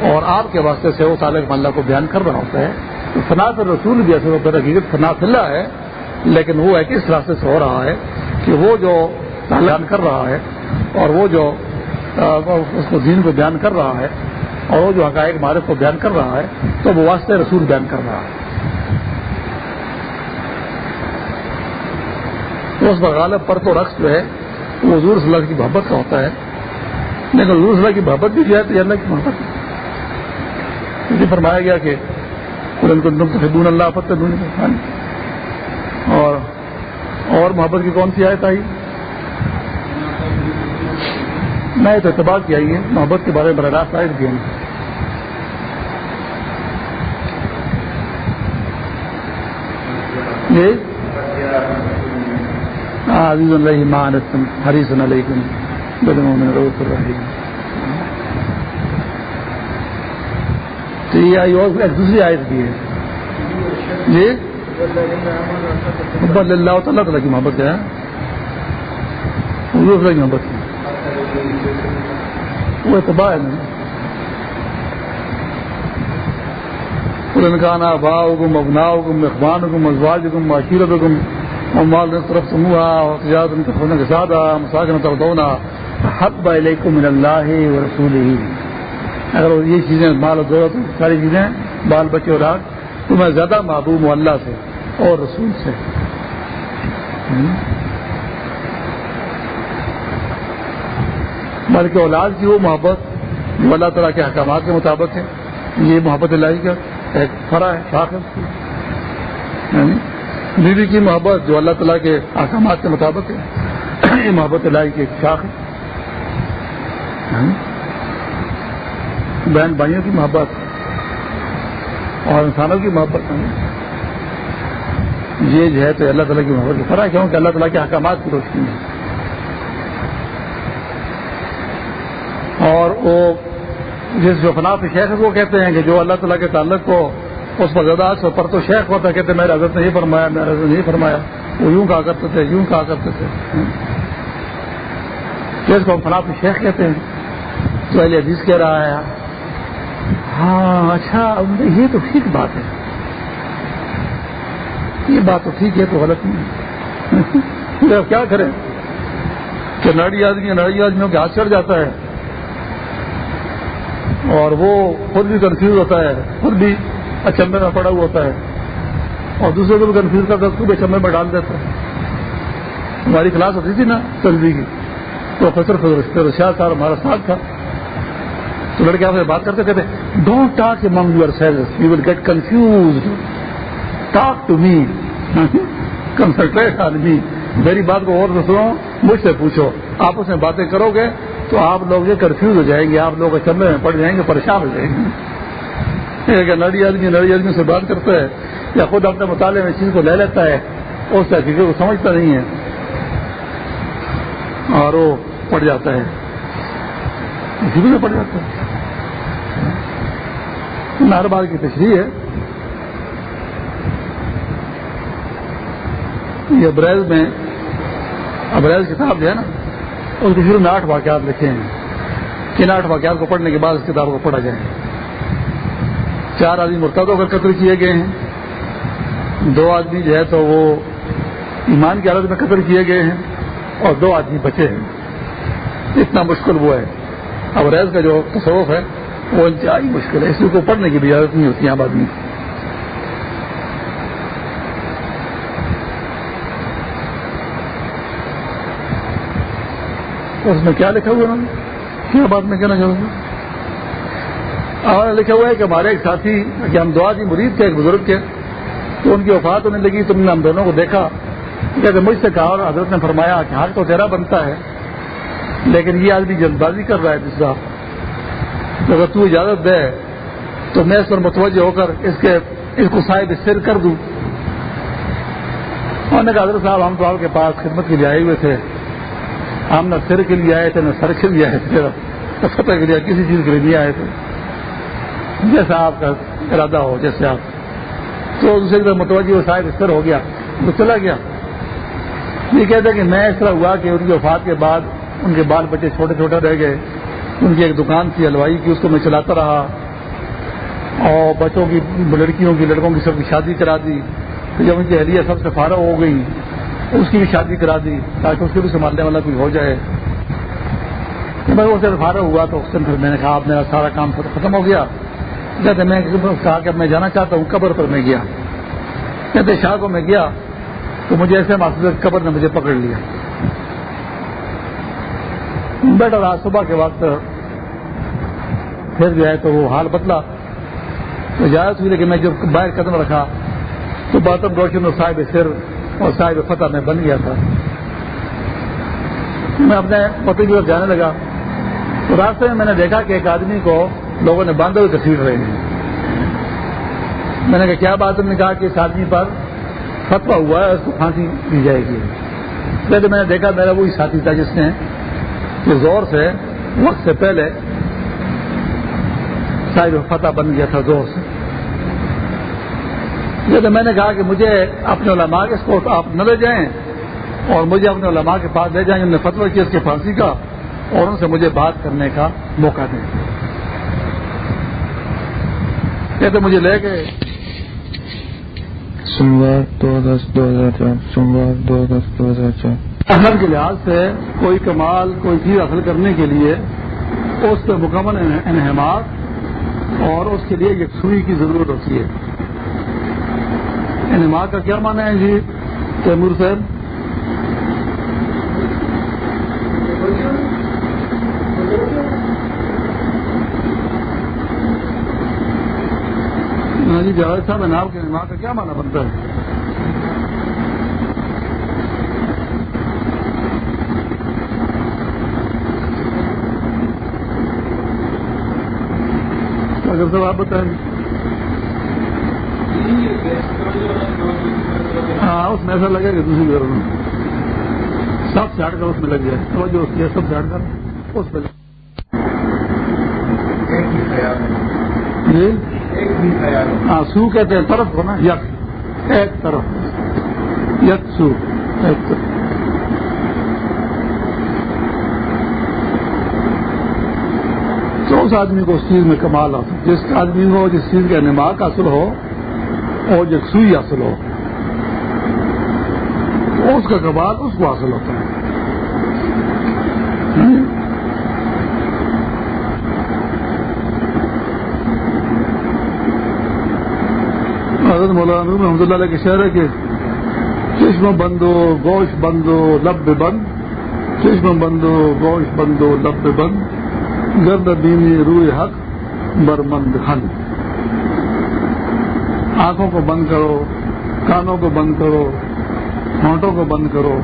اور آپ کے واسطے سے وہ تعلق اللہ کو بیان کر رہا ہوتا ہے تو رسول بھی ایسے ہوتا ہے حقیقت اللہ ہے، لیکن وہ ایک اس راستے سے ہو رہا ہے کہ وہ جو بیان کر رہا ہے اور وہ جو اس کو دین کو بیان کر رہا ہے اور وہ جو حقائق معرف کو بیان کر رہا ہے، تو وہ واسطے رسول بیان کر رہا ہے۔ تو اس غالب پر تو رقص جو ہے، وہ حضور صلی اللہ کی محبت کا ہوتا ہے۔ لیکن حضور صلی اللہ کی محبت بھی جو ہے، تو اللہ کی محبت اسے فرمایا گیا کہ حبون اللہ فتح ہاں جی۔ اور اور محبت کی کون سی آیت آئی؟ میں تو اعتبار کی آئی ہے محبت کے بارے میں براہ راست آیت گیم عزیز اللہ حریث علیکم بدم الرحیم۔ ایک دوسری آیت بھی ہے۔ جی؟ محبت اللہ تعالیٰ تعالیٰ کی محبت ہے؟ حضور کی محبت کی۔ وہ اتباع ہے نا۔ کانا با حکم ابنا حکم اخبان حکم ازواج حکم معاشیرت حکم مال طرف سموہا تجارت ان کے فون کے ساتھ مساکن تردونا حق علیکم من اللہ و رسول ہی اگر یہ چیزیں مال و دولت ساری چیزیں بال بچے اور آگ تو میں زیادہ محبوب ہوں اللہ سے اور رسول سے۔ بلکہ اولاد کی وہ محبت جو اللہ تعالیٰ کے احکامات کے مطابق ہے، یہ محبت اللہ کا ایک فرا ہے، شاخ ہے۔ یعنی بیوی کی محبت جو اللہ تعالیٰ کے احکامات کے مطابق ہے، یہ محبت اللہ کی ایک شاخ ہے۔ بہن بھائیوں کی محبت اور انسانوں کی محبت یہ جو ہے تو اللہ تعالیٰ کی محبت۔ فرا کیوں؟ کہ اللہ تعالیٰ کے احکامات کی روشنی ہے۔ اور وہ جس جو فناف شیخ وہ کہتے ہیں کہ جو اللہ تعالیٰ کے تعلق کو اس پر زیادہ پر تو شیخ ہوتا کہتے میرے حضرت نہیں فرمایا میرے حضرت نہیں فرمایا۔ وہ یوں کہا کرتے تھے، یوں کہا کرتے تھے۔ جس کو ہم فناف شیخ کہتے ہیں، تو اہل حدیث کہہ رہا ہے ہاں اچھا یہ تو ٹھیک بات ہے۔ یہ بات تو ٹھیک ہے تو غلط نہیں ہے۔ کیا کریں؟ کہ ناڑی آدمی ناڑی آدمیوں کے ہاتھ چڑھ جاتا ہے۔ اور وہ خود بھی کنفیوز ہوتا ہے، خود بھی اچمبے میں پڑا ہوا ہوتا ہے۔ اور دوسرے کو بھی کنفیوز کرتا ہے، اس کو بھی اچمبے میں ڈال دیتا ہے۔ ہماری کلاس ہوتی تھی نا تنظیم کی، پروفیسر فیصل شاہ صاحب ہمارا ساتھ تھا۔ تو لڑکے آپ سے بات کرتے کہتے don't talk among yourself you will get confuse talk to me concentrate on me میری بات کو اور سنو، مجھ سے پوچھو۔ آپ اس میں باتیں کرو گے تو آپ لوگ یہ کنفیوز ہو جائیں گے۔ آپ لوگ چمبے میں پڑ جائیں گے، پریشان ہو جائیں گے۔ نڑی آدمی نڑی آدمی سے بات کرتا ہے یا خود اپنے مطالعے میں چیز کو لے لیتا ہے، اس سے حقیقت کو سمجھتا نہیں ہے۔ اور وہ پڑ جاتا ہے۔ جی اسی میں پڑ جاتا ہے۔ ہر بار کی تشریح ہے۔ یہ ابریز میں ابریز کتاب جو ہے نا اس کے شروع میں آٹھ واقعات لکھے ہیں۔ کن آٹھ واقعات کو پڑھنے کے بعد اس کتاب کو پڑھا جائے۔ چار آدمی مرتب ہو کر قتل کیے گئے ہیں۔ دو آدمی جو ہے تو وہ ایمان کی حالت میں قتل کیے گئے ہیں اور دو آدمی بچے ہیں۔ اتنا مشکل وہ ہے۔ اب ریز کا جو تصوف ہے وہ انتہائی مشکل ہے؟ اسی کو پڑھنے کی بھی اجازت نہیں ہوتی عام آدمی اس میں کیا لکھا ہوا کیا بات میں کہنا چاہوں گا؟ اور لکھا ہوا ہے کہ ہمارے ایک ساتھی، کہ ہم دعا جی مرید تھے، ایک بزرگ کے تو ان کی وفات ہونے لگی تم نے ہم دونوں کو دیکھا۔ کہ مجھ سے کہا اور حضرت نے فرمایا کہ حق تو تیرا بنتا ہے، لیکن یہ آدمی جلد بازی کر رہا ہے، دوسرا اگر تو اجازت دے تو میں اس پر متوجہ ہو کر اس کے اس کو صاحب سر کر دوں۔ انہوں نے کہا، حضرت صاحب، ہم تو آپ کے پاس خدمت کے لیے آئے ہوئے تھے۔ ہم نہ سر کے لیے آئے تھے، نہ سر کے لیے آئے تھے۔ فتح کے لیے کسی چیز کے لیے نہیں آئے تھے۔ جیسا آپ کا ارادہ ہو، جیسے آپ۔ تو دوسرے متوجہ وہ شاید اس طرح ہو گیا۔ تو چلا گیا۔ یہ کہتے کہ میں اس طرح ہوا کہ ان کی وفات کے بعد ان کے بال بچے چھوٹے چھوٹے رہ گئے۔ ان کی ایک دکان تھی ہلوائی کی، اس کو میں چلاتا رہا۔ اور بچوں کی، لڑکیوں کی، لڑکوں کی سب کی شادی کرا دی۔ پھر جب ان کی اہلیہ سب سے فارغ ہو گئی اس کی بھی شادی کرا دی تاکہ اس کو بھی سنبھالنے والا کوئی ہو جائے۔ میں اسے فارغ ہوا تو اس دن پھر میں نے کہا میرا سارا کام ختم ہو گیا۔ کہتے میں کہا کہ میں جانا چاہتا ہوں، قبر پر میں گیا۔ کہتے شاہ کو میں گیا تو مجھے ایسے محسوس قبر نے مجھے پکڑ لیا۔ بیٹا رہا صبح کے وقت، پھر جو ہے تو وہ حال بدلا۔ تو اجازت ہوئی لیکن میں جب باہر قدم رکھا تو باتم روشن اور صاحب سر اور صاحب فتح میں بن گیا تھا۔ میں اپنے پتی کی طرف جانے لگا۔ تو راستے میں میں نے دیکھا کہ ایک آدمی کو لوگوں نے باندھے ہوئے گھسیٹ رہے ہیں۔ میں نے کہا، کیا بات نے کہا کہ اس آدمی پر فتوا ہوا ہے اس کو پھانسی دی جائے گی۔ پہلے میں نے دیکھا، میرا وہی ساتھی تھا جس نے کہ زور سے وقت سے پہلے شاید فتح بن گیا تھا زور سے۔ تو میں نے کہا کہ مجھے اپنے علماء اس کو آپ نہ لے جائیں اور مجھے اپنے علماء کے پاس لے جائیں، انہوں نے فتوا کیا اس کے پھانسی کا اور ان سے مجھے بات کرنے کا موقع دیں۔ کہتے مجھے لے گئے۔ سوموار دو اگست دو ہزار چار، سوموار دو اگست دو ہزار چار احمد کے لحاظ سے کوئی کمال، کوئی چیز حاصل کرنے کے لیے اس پہ مکمل انہمات اور اس کے لیے یکسوئی کی ضرورت ہوتی ہے۔ انہمات کا کیا مانا ہے جی؟ تیمور صاحب؟ جی جاوید صاحب انعام کے انعام کا کیا مانا بنتا ہے؟ اگر سب آپ بتائیں گے۔ ہاں اس میں ایسا لگے کہ دوسری گھر میں۔ سب سے ہٹ کر اس میں لگ جائے تو جو اس کی سب سے ہٹ کر اس پہ جی؟ ہاں سو کہتے ہیں، طرف کو نا یک۔ ایک طرف۔ یک سو، ایک طرف تو اس آدمی کو اس چیز میں کمال حاصل جس آدمی کو جس چیز کا نماغ حاصل ہو، اور یکسوئی حاصل ہو، تو اس کا کمال اس کو حاصل ہوتا ہے۔ حضرت مولانا رحمد اللہ علیہ کے شہر ہے کہ چشم بندو، گوشت بندو، لب بند۔ چشم بندو، گوشت بندو، لب بند۔ گرد دینی روئے حق برمند ہن۔ آنکھوں کو بند کرو، کانوں کو بند کرو، ہونٹوں کو بند کرو۔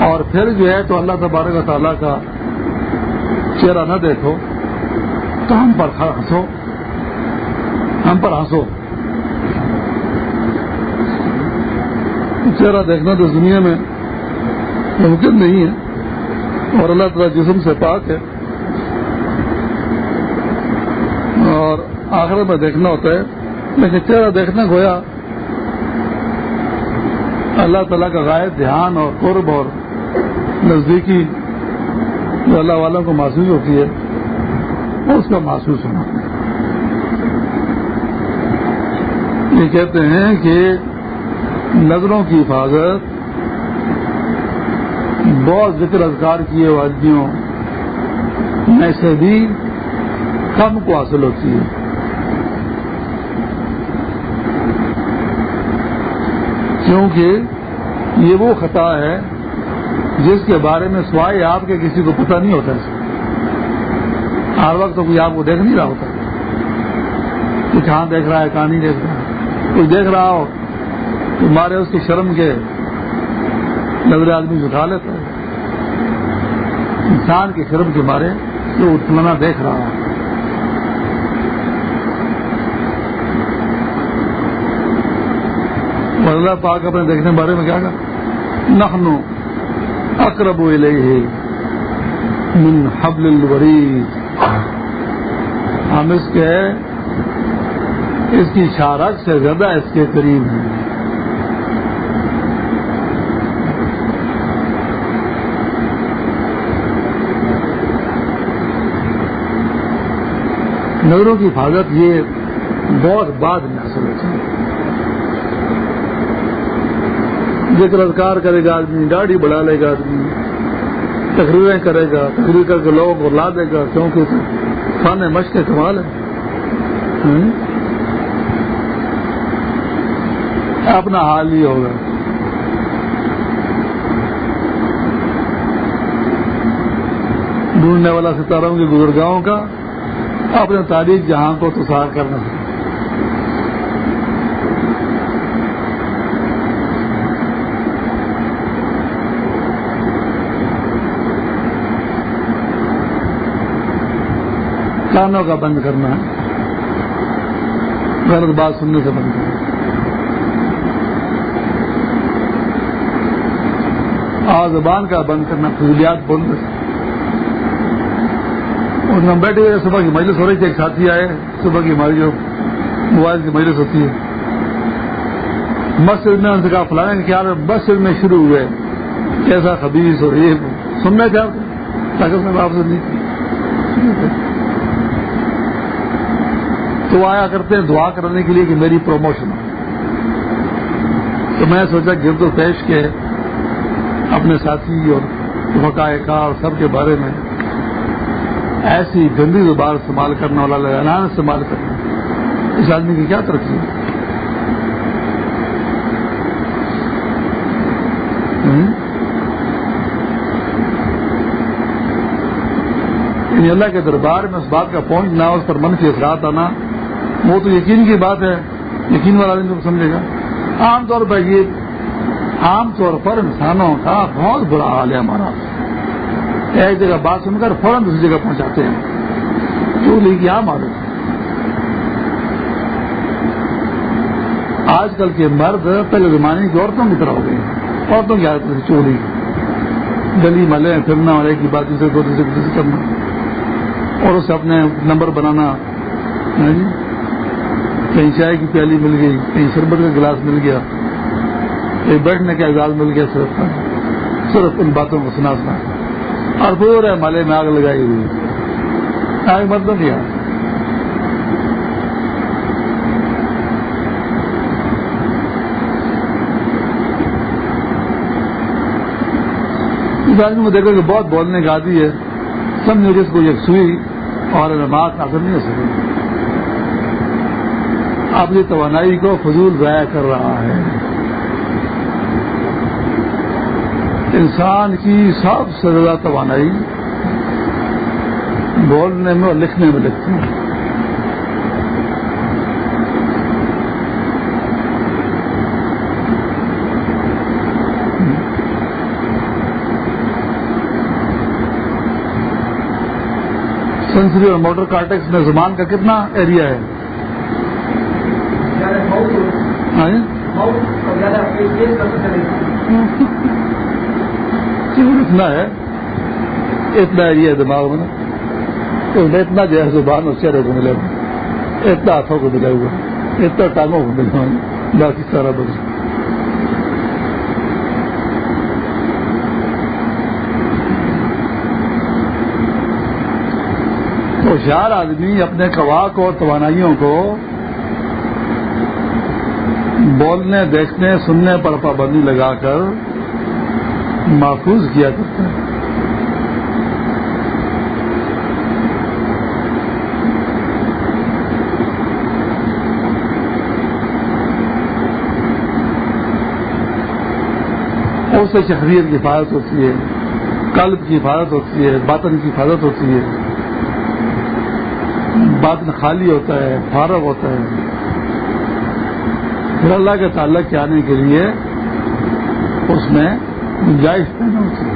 اور پھر جو ہے تو اللہ تبارک و تعالیٰ کا چہرہ نہ دیکھو، تو ہم پر ہنسو۔ ہم پر ہنسو۔ چہرہ دیکھنا تو دنیا میں ممکن نہیں ہے۔ اور اللہ تعالیٰ جسم سے پاک ہے۔ اور آخر میں دیکھنا ہوتا ہے۔ لیکن چہرہ دیکھنا گویا اللہ تعالیٰ کا غائب دھیان اور قرب اور نزدیکی جو اللہ والوں کو محسوس ہوتی ہے اس کا محسوس ہونا۔ یہ کہتے ہیں کہ نظروں کی حفاظت بہت ذکر اذکار کیے آدمیوں میں سے بھی کم کو حاصل ہوتی ہے۔ کیونکہ یہ وہ خطا ہے جس کے بارے میں سوائے آپ کے کسی کو پتہ نہیں ہوتا ہر وقت تو کوئی آپ کو دیکھ نہیں رہا ہوتا۔ کہ کہاں دیکھ رہا ہے، کہاں نہیں دیکھ رہا۔ کوئی دیکھ رہا ہو تو مارے اس کی شرم کے نظر آدمی اٹھا لیتا ہے۔ انسان کی شرم کے مارے تو اتنا دیکھ رہا ہے۔ اللہ پاک اپنے دیکھنے کے بارے میں کیا کہا؟ نخنو اقرب الیہ من حبل الورید۔ ہم اس کے، اس کی شارک سے زیادہ اس کے قریب ہیں۔ نظروں کی حفاظت یہ بہت بعد میں حاصل ہوتی ہے۔ ذکر اذکار کرے گا آدمی گاڑی بڑھا لے گا آدمی، تقریریں کرے گا، تقریر کر کے لوگوں کو لا دے گا، کیونکہ کھانے مشق کمال ہے۔ اپنا حال ہی ہوگا۔ ڈھونڈنے والا ستاروں کے گزرگاہوں کا اپنے تاریخ جہاں کو تو کرنا ہے۔ کانوں کا بند کرنا غلط بات سننے سے بند کریں آ زبان کا بند کرنا، فضولیات بند اور ہم بیٹھے ہوئے صبح کی مجلس ہو رہی تھی، ایک ساتھی آئے، صبح کی ہماری جو موبائل کی مجلس ہوتی ہے۔ مسجد میں ان سے کہا فلانے کیا مسجد میں شروع ہوئے۔ کیسا خبیص اور یہ سننا کیا طاقت میں واپس نہیں تو آیا کرتے ہیں دعا کرنے کے لیے کہ میری پروموشن ہو۔ تو میں سوچا، گرد و پیش کے اپنے ساتھی اور وقائے اور سب کے بارے میں ایسی گندی زبان استعمال کرنے والا اعلان استعمال کرنا۔ اس آدمی کی کیا ترقی ہے؟ یعنی اللہ کے دربار میں اس بات کا پہنچنا اس پر من اثرات آنا۔ وہ تو یقین کی بات ہے۔ یقین والا آدمی سمجھے گا۔ عام طور پر یہ عام طور پر انسانوں کا بہت برا حال ہے ہمارا۔ ایک جگہ بات سن کر فوراً دوسری جگہ پہنچاتے ہیں۔ جو لی کیا معلوم آج کل کے مرد پہلے زمانے کی عورتوں کی طرح ہو گئے۔ عورتوں کی عادت چوری۔ گلی ملے پھرنا اور ایک کی بات دوسرے کو دوسرے دوسرے کرنا۔ اور اسے اپنے نمبر بنانا۔ ہاں جی؟ کہیں چائے کی پیالی مل گئی، کہیں شربت کا گلاس مل گیا۔ کہیں بیٹھنے کا اعزاز مل گیا صرف۔ صرف ان باتوں کو سنا سنا۔ اور پورے مالے میں آگ لگائی ہوئی آگ مطلب کیا اس آدمی کو دیکھو کہ بہت بولنے کا عادی ہے۔ سمجھو جس کو یہ سوئی اور علامات حاصل نہیں ہو سکے اپنی توانائی کو فضول ضائع کر رہا ہے۔ انسان کی سب سے زیادہ توانائی بولنے میں اور لکھنے میں لکھتی ہے۔ سنسری اور موٹر کارٹیکس میں زبان کا کتنا ایریا ہے؟ ہاں جی؟ ہے، اتنا ایریا ہے دماغ میں تو اتنا جو ہے زبان اور چہرے کو ملے گا اتنا ہاتھوں کو ملے ہوا اتنا ٹانگوں کو ملے باقی سارا بدل ہوشیار آدمی اپنے قواق اور توانائیوں کو بولنے، دیکھنے، سننے پر پابندی لگا کر محفوظ کیا کرتا ہے اس سے شخصیت کی حفاظت ہوتی ہے، قلب کی حفاظت ہوتی ہے، باطن کی حفاظت ہوتی ہے۔ باطن خالی ہوتا ہے، فارغ ہوتا ہے۔ پھر اللہ کے تعلق کے آنے کے لیے اس میں گنجائش پیدا ہوتی ہے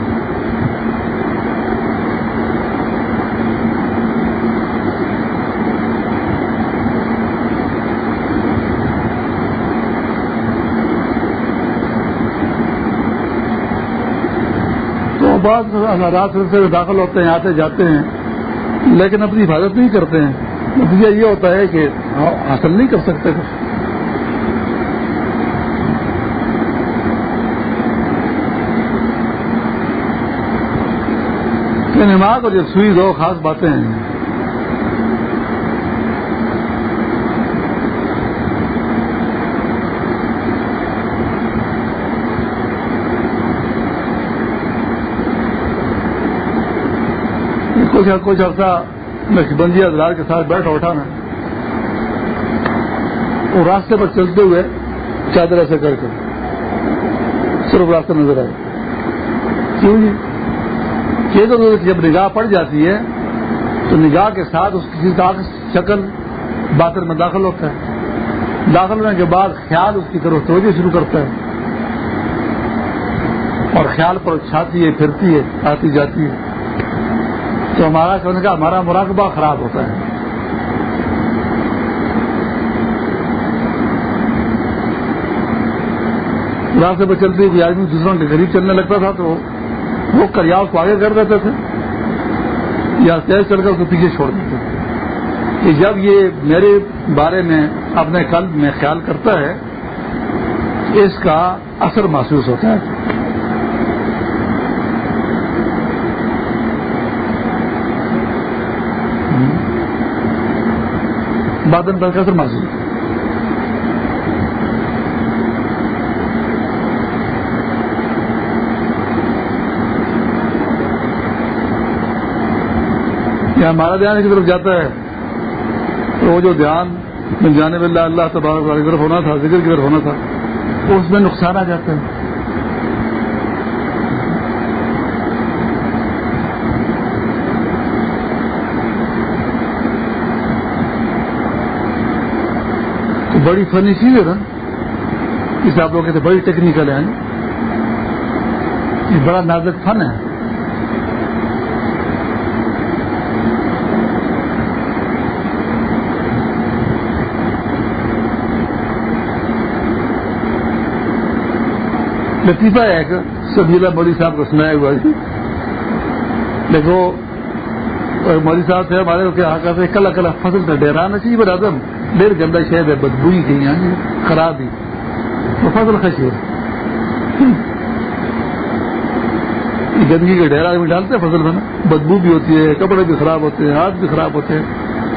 تو بعض رات سے داخل ہوتے ہیں، آتے جاتے ہیں، لیکن اپنی حفاظت نہیں کرتے ہیں۔ نتیجہ یہ ہوتا ہے کہ ہاں، حاصل نہیں کر سکتے۔ کچھ نماز اور یہ سوئی دو خاص باتیں ہیں۔ کچھ کچھ عرصہ نقشبندی ادرار کے ساتھ بیٹھا اٹھانا وہ راستے پر چلتے ہوئے چادر ایسے کر کے صرف راستہ نظر آئے۔ کیوں جی؟ ایک ضرور کی جب نگاہ پڑ جاتی ہے، تو نگاہ کے ساتھ اس کی کا شکل باطن میں داخل ہوتا ہے۔ داخل ہونے کے بعد خیال اس کی طرف توجہ شروع کرتا ہے۔ اور خیال پر چھاتی ہے، پھرتی ہے، آتی جاتی ہے۔ تو ہمارا کہنے کا ہمارا مراقبہ خراب ہوتا ہے۔ راستے پہ چلتے ہوئے آدمی دوسروں کے غریب چلنے لگتا تھا تو وہ کریا کو آگے کر دیتے تھے یا تیز چل کر اس کو پیچھے چھوڑ دیتے تھے۔ کہ جب یہ میرے بارے میں اپنے قلب میں خیال کرتا ہے، اس کا اثر محسوس ہوتا ہے۔ بادن پر کا اثر محسوس ہوتا ہے۔ یا ہمارا دھیان کی طرف جاتا ہے، تو وہ جو دھیان جانے اللہ اللہ تبارک کی طرف ہونا تھا، ذکر کی طرف ہونا تھا اس میں نقصان آ جاتا ہے۔ تو بڑی فنی چیز ہے نا۔ اسے آپ لوگ کہتے بڑی ٹیکنیکل ہے۔ یہ بڑا نازک فن ہے۔ لطیفہ ہے ایک، سبیلا مودی صاحب کو سنایا ہوا جی دیکھو مودی صاحب سے ہمارے کیا کرتے کل کل فصل کا ڈیرانا چاہیے بر اعظم ڈیر گندا شہد ہے، بدبوئی گئی یہاں یعنی خراب ہی تو فصل خشی ہے۔ گندگی کا ڈیرا بھی ڈالتے ہیں فصل میں بدبو بھی ہوتی ہے، کپڑے بھی خراب ہوتے ہیں، ہاتھ بھی خراب ہوتے ہیں۔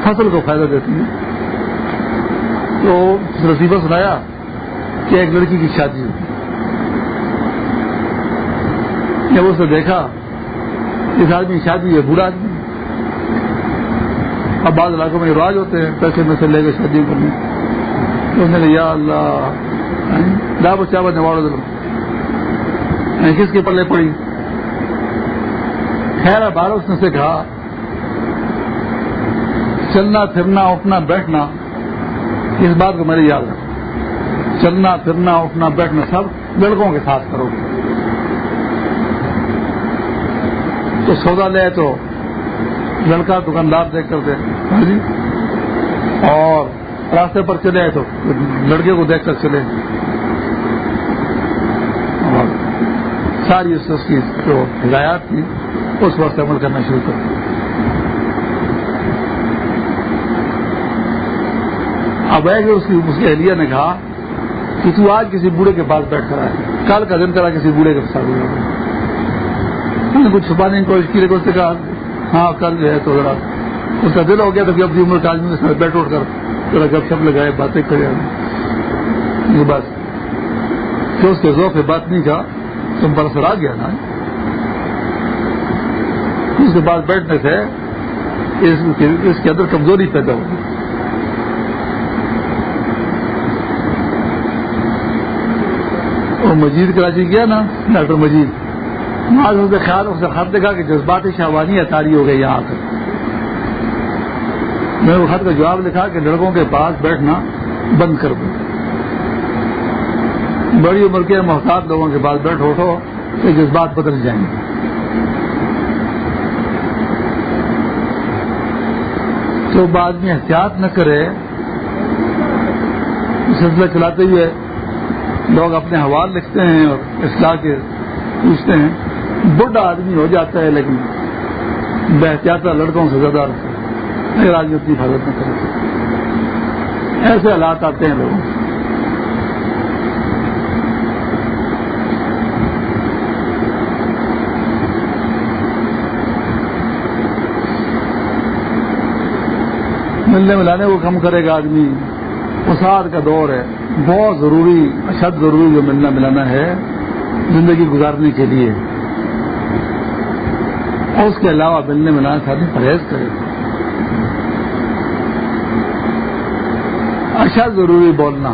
فصل کو فائدہ دیتی ہے تو رسیفہ سنایا کہ ایک لڑکی کی شادی ہوتی جب اس نے دیکھا اس آدمی شادی ہے، بوڑھا آدمی۔ اب بعض علاقوں میں رواج ہوتے ہیں، پیسے میں سے لے کے شادی کرنے۔ تو اس نے کہا، یا اللہ ہاں؟ لا بچا نواڑ دلو یعنی کس کے پلے پڑی؟ خیر بار اس نے سے کہا، چلنا، پھرنا، اٹھنا، بیٹھنا، اس بات کو میرے یاد ہے۔ چلنا، پھرنا، اٹھنا، بیٹھنا، سب لڑکوں کے ساتھ کرو۔ گے تو سودا لے تو لڑکا دکاندار دیکھ کر دے۔ ہاں جی۔ اور راستے پر چلے تو لڑکے کو دیکھ کر چلے۔ اور ساری اس کی جو ہدایات تھی اس وقت عمل کرنا شروع کر اب ہے کہ اس کی اس کی اہلیہ نے کہا کہ تو آج کسی بوڑھے کے پاس بیٹھ کر آئے۔ کل کا دن کرا کسی بوڑھے کے ساتھ ہاں، کچھ چھپانے کی کوشش کی، لیکن اس نے کہا ہاں کل جو ہے تو ذرا اس کا دل ہو گیا تو کہ اپنی جی عمر کا آدمی کے بیٹھ اٹھ کر ذرا گپ شپ لگائے، باتیں کرے یہ بات کہ اس کے ذوق بات نہیں کہا، تم پر آ گیا نا۔ اس کے بعد بیٹھنے سے اس کے اندر کمزوری پیدا ہوگی۔ اور مجید کراچی گیا نا، ڈاکٹر مجید۔ اس نے خیال اس نے خط دیکھا کہ جذبات شہوانی اتاری ہو گئی یہاں تک میں نے خط کا جواب لکھا کہ لڑکوں کے پاس بیٹھنا بند کر دوں بڑی عمر کے محتاط لوگوں کے پاس بیٹھو، اٹھو کہ جذبات بدل جائیں گے۔ تو بعد میں احتیاط نہ کرے، سلسلہ چلاتے ہوئے لوگ اپنے حوال لکھتے ہیں اور اصلاح کے پوچھتے ہیں۔ بڑھا آدمی ہو جاتا ہے لیکن بہتیاتا لڑکوں سے زیادہ راجنیت کی حفاظت نہ کرتے۔ ایسے حالات آتے ہیں لوگوں ملنے ملانے کو کم کرے گا آدمی۔ فساد کا دور ہے۔ بہت ضروری، اشد ضروری جو ملنا ملانا ہے زندگی گزارنے کے لیے۔ اور اس کے علاوہ ملنے ملانے سے آدمی پرہیز کرے اچھا ضروری بولنا۔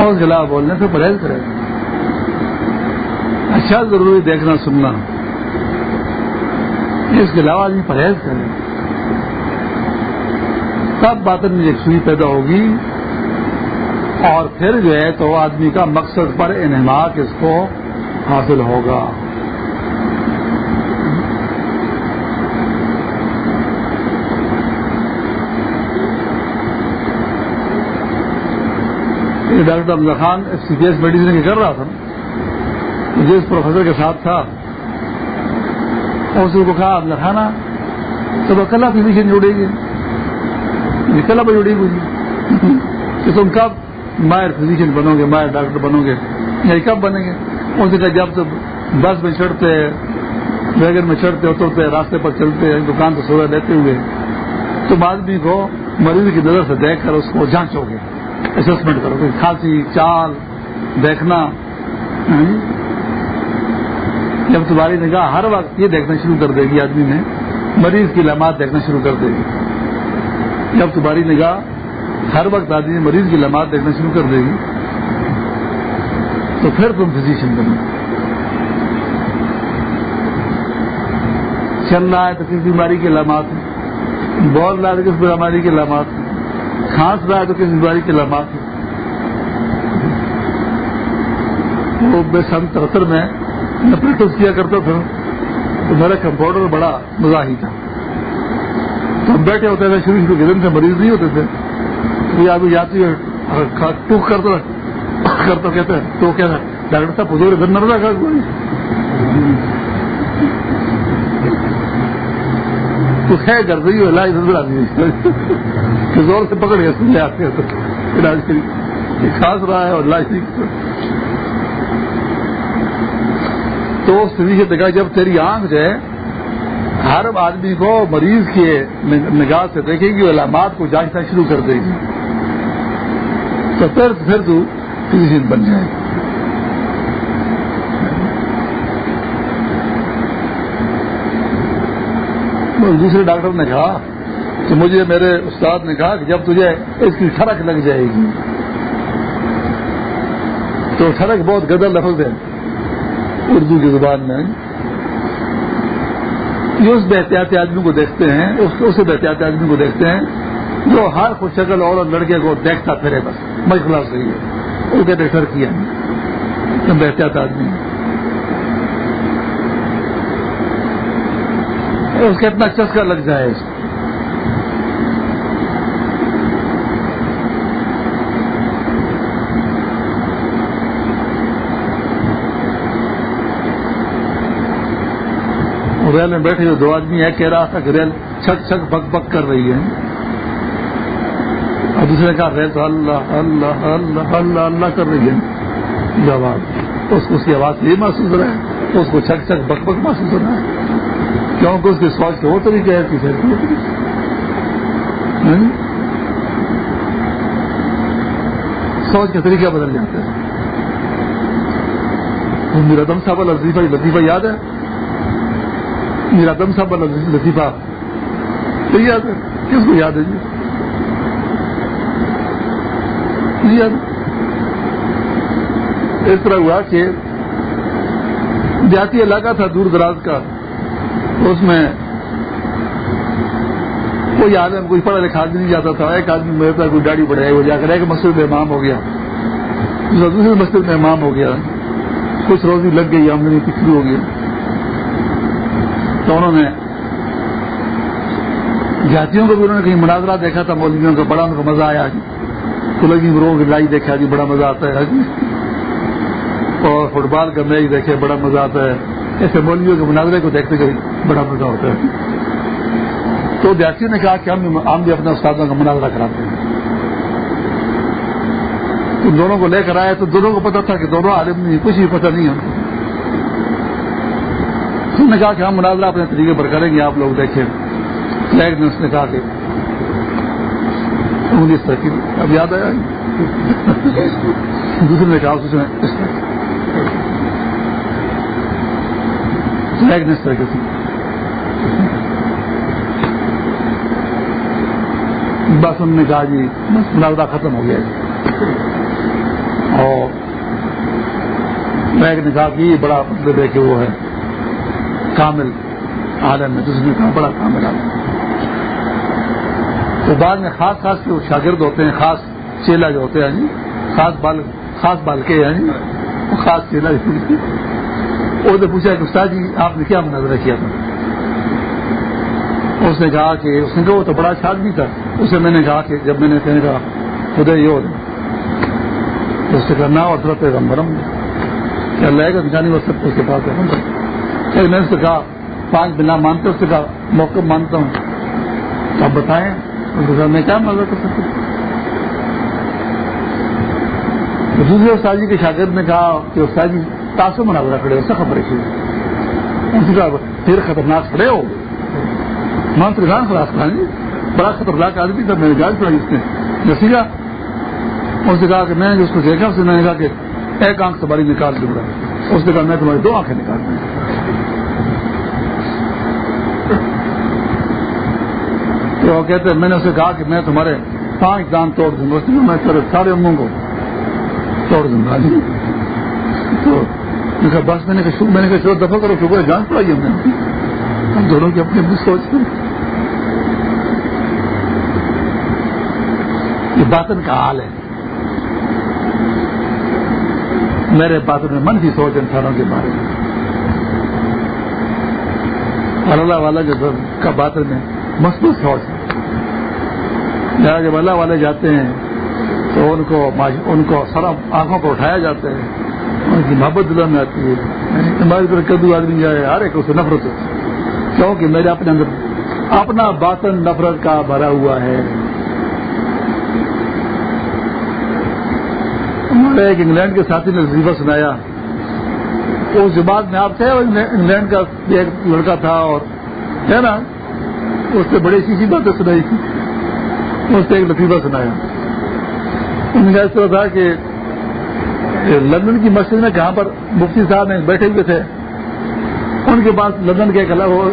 اور اس کے علاوہ بولنے سے پرہیز کرے اچھا ضروری دیکھنا سننا۔ اس کے علاوہ آدمی پرہیز کرے۔ تب باتیں میں یکسوئی پیدا ہوگی۔ اور پھر جو ہے تو آدمی کا مقصد پر انہماک اس کو حاصل ہوگا۔ یہ doctor Afzal Khan C P S medicine کی کر رہا تھا۔ جس پروفیسر کے ساتھ تھا۔ اس کو کہا افضل خانہ تو کلا فزیشین جڑے گی۔ کلا پہ جڑے گی۔ کہ تم کب مائر فزیشین بنو گے مائر ڈاکٹر بنو گے۔ یا کب بنیں گے؟ اس نے کہا، جب تو بس میں چڑھتے ویگن میں چڑھتے، اترتے، راستے پر چلتے، دکان سے سویا لیتے ہوئے تم آدمی کو مریض کی نظر سے دیکھ کر اس کو جانچو گے۔ اسسمنٹ کرو کھانسی، چال، دیکھنا ہاں جی؟ جب تمہاری نگاہ ہر وقت یہ دیکھنا شروع کر دے گی آدمی میں، مریض کی علامات دیکھنا شروع کر دے گی۔ جب تمہاری نگاہ ہر وقت آدمی مریض کی علامات دیکھنا شروع کر دے گی، تو پھر تم فزیشین بنو۔ چل رہا ہے تو کس بیماری کی علامات بول رہا ہے تو کس بیماری کی علامات کھانس رہا ہے تو کس بیماری کی علامات وہ بے سن ترتر میں پریکٹس کیا کرتا تھا۔ تو میرا کمپاؤڈر بڑا مزاحی تھا۔ تو ہم بیٹھے ہوتے تھے، شروع شروع کے دن سے مریض نہیں ہوتے تھے۔ یہ آدمی جاتی ہے ٹوک کرتا کرتا کہتے ہیں تو کہتا ڈاکٹر صاحب بزرگ گھر نہ رکھا کوئی تو ہے کر رہی ہو علاج نظر آتی زور سے پکڑ گیا سن آتے خاص رہا ہے اور علاج تو سے دیکھا، جب تیری آنکھ جو ہے، ہر آدمی کو مریض کے نگاہ سے دیکھے گی، علامات کو جانچنا شروع کر دے گی۔ تو پھر پھر تو فزیشین بن جائے گی۔ دوسرے ڈاکٹر نے کہا کہ مجھے میرے استاد نے کہا کہ جب تجھے اس کی ٹھڑک لگ جائے گی۔ تو ٹھڑک بہت گدل لفظ ہے اردو کی زبان میں۔ یہ اس بحتیاتی آدمی کو دیکھتے ہیں، اس بحتیاتی آدمی کو دیکھتے ہیں جو ہر خوش شکل اور لڑکے کو دیکھتا پھرے بس مجھے صحیح ہے۔ وہ کہتے سر کیا بحتیات آدمی اس کا اتنا چسکا لگ جائے اس کو۔ ریل میں بیٹھے جو دو آدمی ہے کہہ رہا تھا کہ ریل چھک چھک بک بک کر رہی ہے۔ اور دوسرے کہا، ریل تو اللہ اللہ اللہ اللہ اللہ کر رہی ہے۔ جو آواز اس کو اس کی آواز یہ محسوس ہو رہا ہے، اس کو چھک چھک بک بک محسوس ہو رہا ہے۔ کیونکہ اس کی ہاں؟ سوچ کے وہ طریقے ہے کسی سوچ کے طریقہ بدل جاتے ہیں۔ میرا دم صاحب لطیفہ لطیفہ یاد ہے؟ میرا دم صاحب لطیفہ یاد ہے؟ کس کو یاد ہے جی؟, جی یاد اس طرح ہوا کہ دیہاتی علاقہ تھا دور دراز کا۔ اس میں کوئی آدمی کوئی پڑھا لکھا آدمی نہیں جاتا تھا، ایک آدمی میرے پاس کوئی گاڑی بڑھائی وہ جا کر ایک مسجد میں امام ہو گیا۔ دوسرے مسجد میں امام ہو گیا۔ کچھ روزی لگ گئی، آمدنی پچھلی ہو گئی۔ تو انہوں نے جاتیوں کو بھی انہوں نے کہیں مناظرہ دیکھا تھا، مولویوں کا بڑا ان کو مزہ آیا۔ کلگی مرو کی لڑائی دیکھا جی بڑا مزہ آتا ہے۔ اور فٹ بال کا میچ دیکھے، بڑا مزہ آتا ہے۔ ایسے مولویوں کے مناظرے کو دیکھتے گئے بڑا مزہ ہوتا ہے۔ تو دیہاتیوں نے کہا کہ ہم ہم بھی اپنے استادوں کا مناظرہ کراتے ہیں۔ ان دونوں کو لے کر آئے تو دونوں کو پتا تھا کہ دونوں عالم نہیں کچھ بھی پتہ نہیں ہے۔ انہوں نے کہا کہ ہم مناظرہ اپنے طریقے پر کریں گے، آپ لوگ دیکھیں۔ ایک نے اس نے کہا کہ اب یاد آیا؟ دوسرے نے کہا، اس میں اس طرح کی بس انہوں نے کہا جی مناظرہ ختم ہو گیا اور میں نے کہا کہ یہ بڑا مطلب ہے کہ وہ ہے کامل عالم ہے جس نے کہا بڑا کامل عالم تو بعد میں خاص خاص جو شاگرد ہوتے ہیں خاص چیلا جو ہوتے ہیں جی خاص بال خاص بال کے ہیں جی خاص چیلا وہ نے پوچھا کہ استاد جی آپ نے کیا مناظرہ کیا تھا؟ اس نے کہا کہ اس نے کہا وہ تو بڑا اچھا آدمی تھا۔ اسے میں نے کہا کہ جب میں نے کہنے کہا خدا یہ ہو۔ اس سے کرنا اور تھوڑا پیغمبرم۔ کیا لائے گا انسانی وقت اس کے پاس ہے۔ میں نے اس سے کہا، پانچ بنا مانتے اس سے کہا، موقع مانتا ہوں۔ آپ بتائیں۔ اس کے ساتھ میں کیا مزہ کر سکتا ہوں دوسرے استاد جی کے شاگرد نے کہا کہ استاد جی تاثر مناظرہ کھڑے ہو، سخت پریشی اس پھر خطرناک کھڑے ہو۔ گئے منتر خان خلاص خان جی بڑا خطرناک آدمی تھا، میں نے جانچ پڑھائی اس نے۔ جو اس نے کہا کہ میں نے اس کو دیکھا، اس نے میں نے کہا کہ ایک آنکھ سے نکال دوں گا۔ اس نے کہا میں تمہاری دو آنکھیں نکال دوں تو وہ کہتے ہیں، میں نے اسے کہا کہ میں تمہارے پانچ دان توڑ دوں گا، اس نے میں تیرے سارے انگوں کو توڑ دوں گا۔ تو میں کہا، بس میں نے کہا میں نے کہا چلو دفاع کرو شکر جانچ پڑائی ہم نے۔ ہم دونوں کی اپنی اپنی سوچ یہ باطن کا حال ہے۔ میرے باطن میں منفی سوچ انسانوں کے بارے میں۔ اور اللہ والا جو کا باطن میں مضبوط سوچ ہے۔ جب اللہ والے جاتے ہیں، تو ان کو ان کو سر آنکھوں کو اٹھایا جاتا ہے۔ ان کی محبت دلوں میں آتی ہے۔ یعنی ہماری کدو آدمی جائے، ہر ایک اسے نفرت کیونکہ میرے اپنے اندر اپنا باطن نفرت کا بھرا ہوا ہے۔ ایک انگلینڈ کے ساتھی نے وظیفہ سنایا۔ اس جماعت میں آپ تھے انگلینڈ کا ایک لڑکا تھا اور ہے نا، اس سے بڑی سی باتیں سنائی۔ تھی اس سے ایک لطیفہ سنایا۔ ان کا اس طرح تھا کہ لندن کی مسجد میں جہاں پر مفتی صاحب بیٹھے ہوئے تھے؟ ان کے پاس لندن کے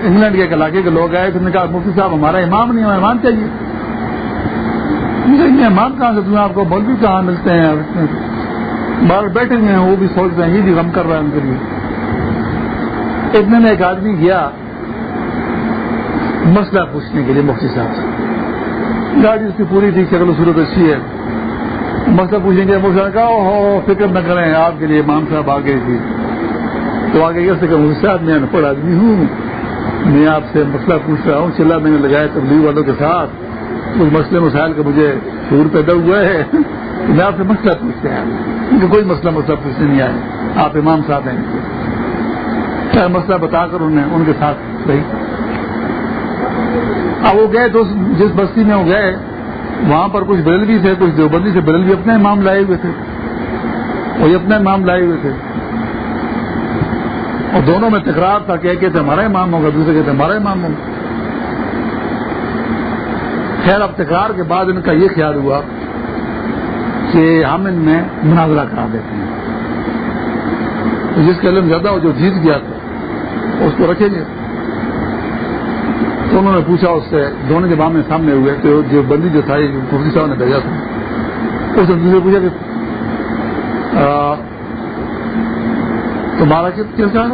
انگلینڈ کے ایک علاقے کے لوگ آئے تو نے کہا، مفتی صاحب، ہمارا امام نہیں امام چاہیے۔ امام کہاں سے؟ تمہیں آپ کو مولوی کہاں ملتے ہیں؟ باہر بیٹھے ہوئے ہیں، وہ بھی سوچ رہے ہیں، یہ بھی غم کر رہا ہے ان کے لیے۔ اتنے میں ایک آدمی گیا مسئلہ پوچھنے کے لیے مفتی صاحب سے۔ گاڑی اس کی پوری تھی شکل صورت اچھی ہے۔ مسئلہ پوچھیں گے مجھے کہا ہو، فکر نہ کریں، آپ کے لیے امام صاحب آ آگے تھی تو آگے کیسے کہ صاحب میں انپڑھ آدمی ہوں۔ میں آپ سے مسئلہ پوچھ رہا ہوں، چلا میں نے لگایا تبلیغ والوں کے ساتھ۔ کچھ مسئلے مسائل کا مجھے شور پیدا ہوا ہے۔ میں آپ سے مسئلہ پوچھتے ہیں کیونکہ کوئی مسئلہ مسئلہ پوچھنے نہیں آئے آپ امام صاحب ہیں۔ کیا مسئلہ بتا کر انہیں ان کے ساتھ صحیح اب وہ گئے تو جس بستی میں وہ گئے، وہاں پر کچھ بریلوی تھے، کچھ دیوبندی سے بریلوی اپنے امام لائے ہوئے تھے۔ وہی اپنے امام لائے ہوئے تھے۔ اور دونوں میں تکرار تھا کہ ایک کہتے ہمارا امام ہوگا، دوسرے کہتے ہمارا امام ہوگا۔ خیر، اب تکرار کے بعد ان کا یہ خیال ہوا کہ ہم ان میں مناظرہ کرا دیتے ہیں۔ جس کا علم زیادہ ہو، جو جیت گیا تھا، اس کو رکھیں گے۔ تو انہوں نے پوچھا، اس سے دونوں جب آمنے سامنے ہوئے تو جو بندی جو تھا مفتی صاحب نے بھیجا تھا، اس نے پوچھا کہ تمہارا کیا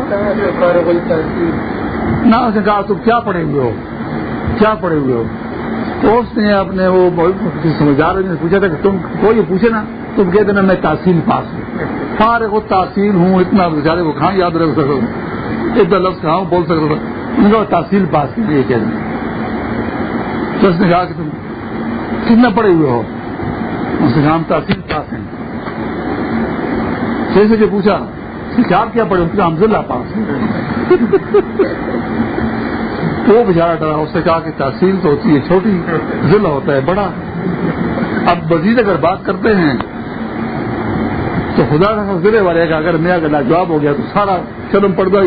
نہ، اس نے کہا، تم کیا پڑھے ہوئے ہو؟ کیا پڑھے ہوئے ہو؟ تو اس نے اپنے وہ سمجھدار نے پوچھا تھا کہ تم کو یہ پوچھے نا، تم کہتے نا، میں تحصیل پاس ہوں۔ سارے کو تحصیل ہوں، اتنا بیچارے کو کہاں یاد رکھ سکتا ہوں؟ اتنا لفظ کہاں بول سکتا تھا ان تحصیل پاس کی لیے کہہ دیں تو اس نے کہا کہ تم کتنا پڑے ہوئے ہو؟ اس نے کہا، ہم تحصیل پاس ہیں۔ جیسے کہ پوچھا کیا کیا پڑے ہم ضلع پاس وہ بچارا ڈرا، اس سے کہا کہ تحصیل تو ہوتی ہے، چھوٹی ضلع ہوتا ہے، بڑا۔ اب مزید اگر بات کرتے ہیں، تو خدا کا ضلع والے کا اگر میرا گلا جواب ہو گیا، تو سارا شرم پردہ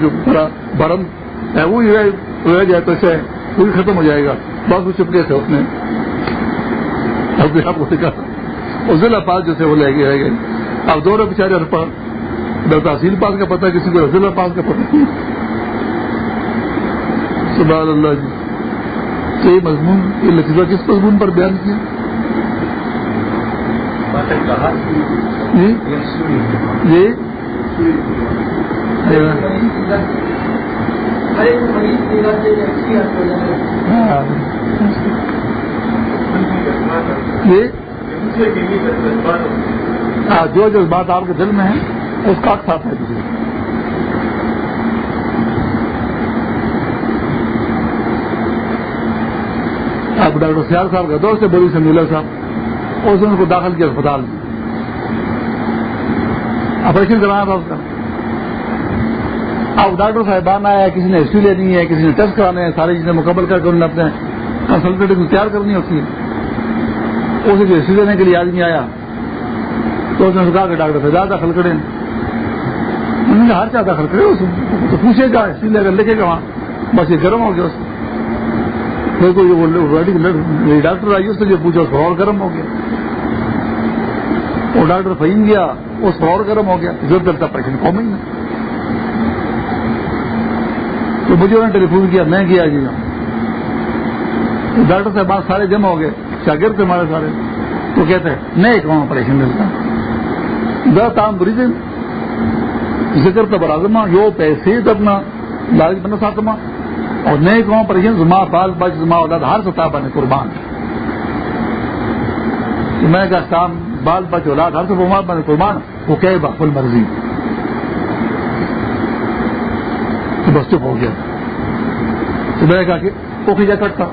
جو بڑا برم ہے، وہ رہ جائے تو اسے پوری ختم ہو جائے گا۔ بہت کچھ چپکے تھے اس نے۔ آپ کو سکھا ضلع پاس جیسے وہ لے گئے رہ گئے۔ اب دونوں بےچارے نہ تحصیل پاس کا پتہ کسی کو ضلع پاس کا پتہ سبحان اللہ جی۔ یہ مضمون، یہ لطیفہ کس مضمون پر بیان کیا؟ جی جو جو بات آپ کے دل میں ہے اس کا ساتھ ہے کسی اب ڈاکٹر سیال صاحب کا دوست ہے بڑی سنگیلا صاحب۔ اس نے ان کو داخل کیا اسپتال میں۔ آپریشن کرانا تھا اس کا۔ اب ڈاکٹر صاحبان آیا کسی نے ہسٹری لینی ہے، کسی نے ٹیسٹ کرانے ہیں، ساری چیزیں مکمل کر کے انہوں نے اپنے کنسلٹیٹ تیار کرنی ہوتی ہے اسے جو ہسٹری لینے کے لیے آدمی آیا، تو اس نے کہا کہ ڈاکٹر فیضا داخل کریں۔ انہوں نے ہر چاہ داخل کرے تو پوچھے گا ہسٹری لے کر لکھے گا وہاں، بس یہ گرم ہو گیا اس پھر کوئی ڈاکٹر آئی اس نے جو پوچھا، اس اور گرم ہو گیا۔ وہ ڈاکٹر فہیم گیا، اس پر اور گرم ہو گیا۔ جو کرتا پیشنٹ قوم ہی تو مجھے انہوں نے ٹیلی فون کیا، میں گیا جی۔ ڈاکٹر صاحب سارے جمع ہو گئے، شاگرد تھے ہمارے سارے۔ تو کہتے ہیں نہیں کہاں آپریشن ملتا دس تام بری ذکر تو برازما جو پیسے اپنا لالچ بنا ساتما اور نئے کہاں آپریشن زما بال بچ، زما اولاد ہر سطح بنے قربان۔ میں کہا کام بال بچ، اولاد ہر سطح بنے قربان، وہ کہ بخل مرضی۔ تو بس چپ ہو گیا۔ تو میں کہا کہ وہ کھجا کٹتا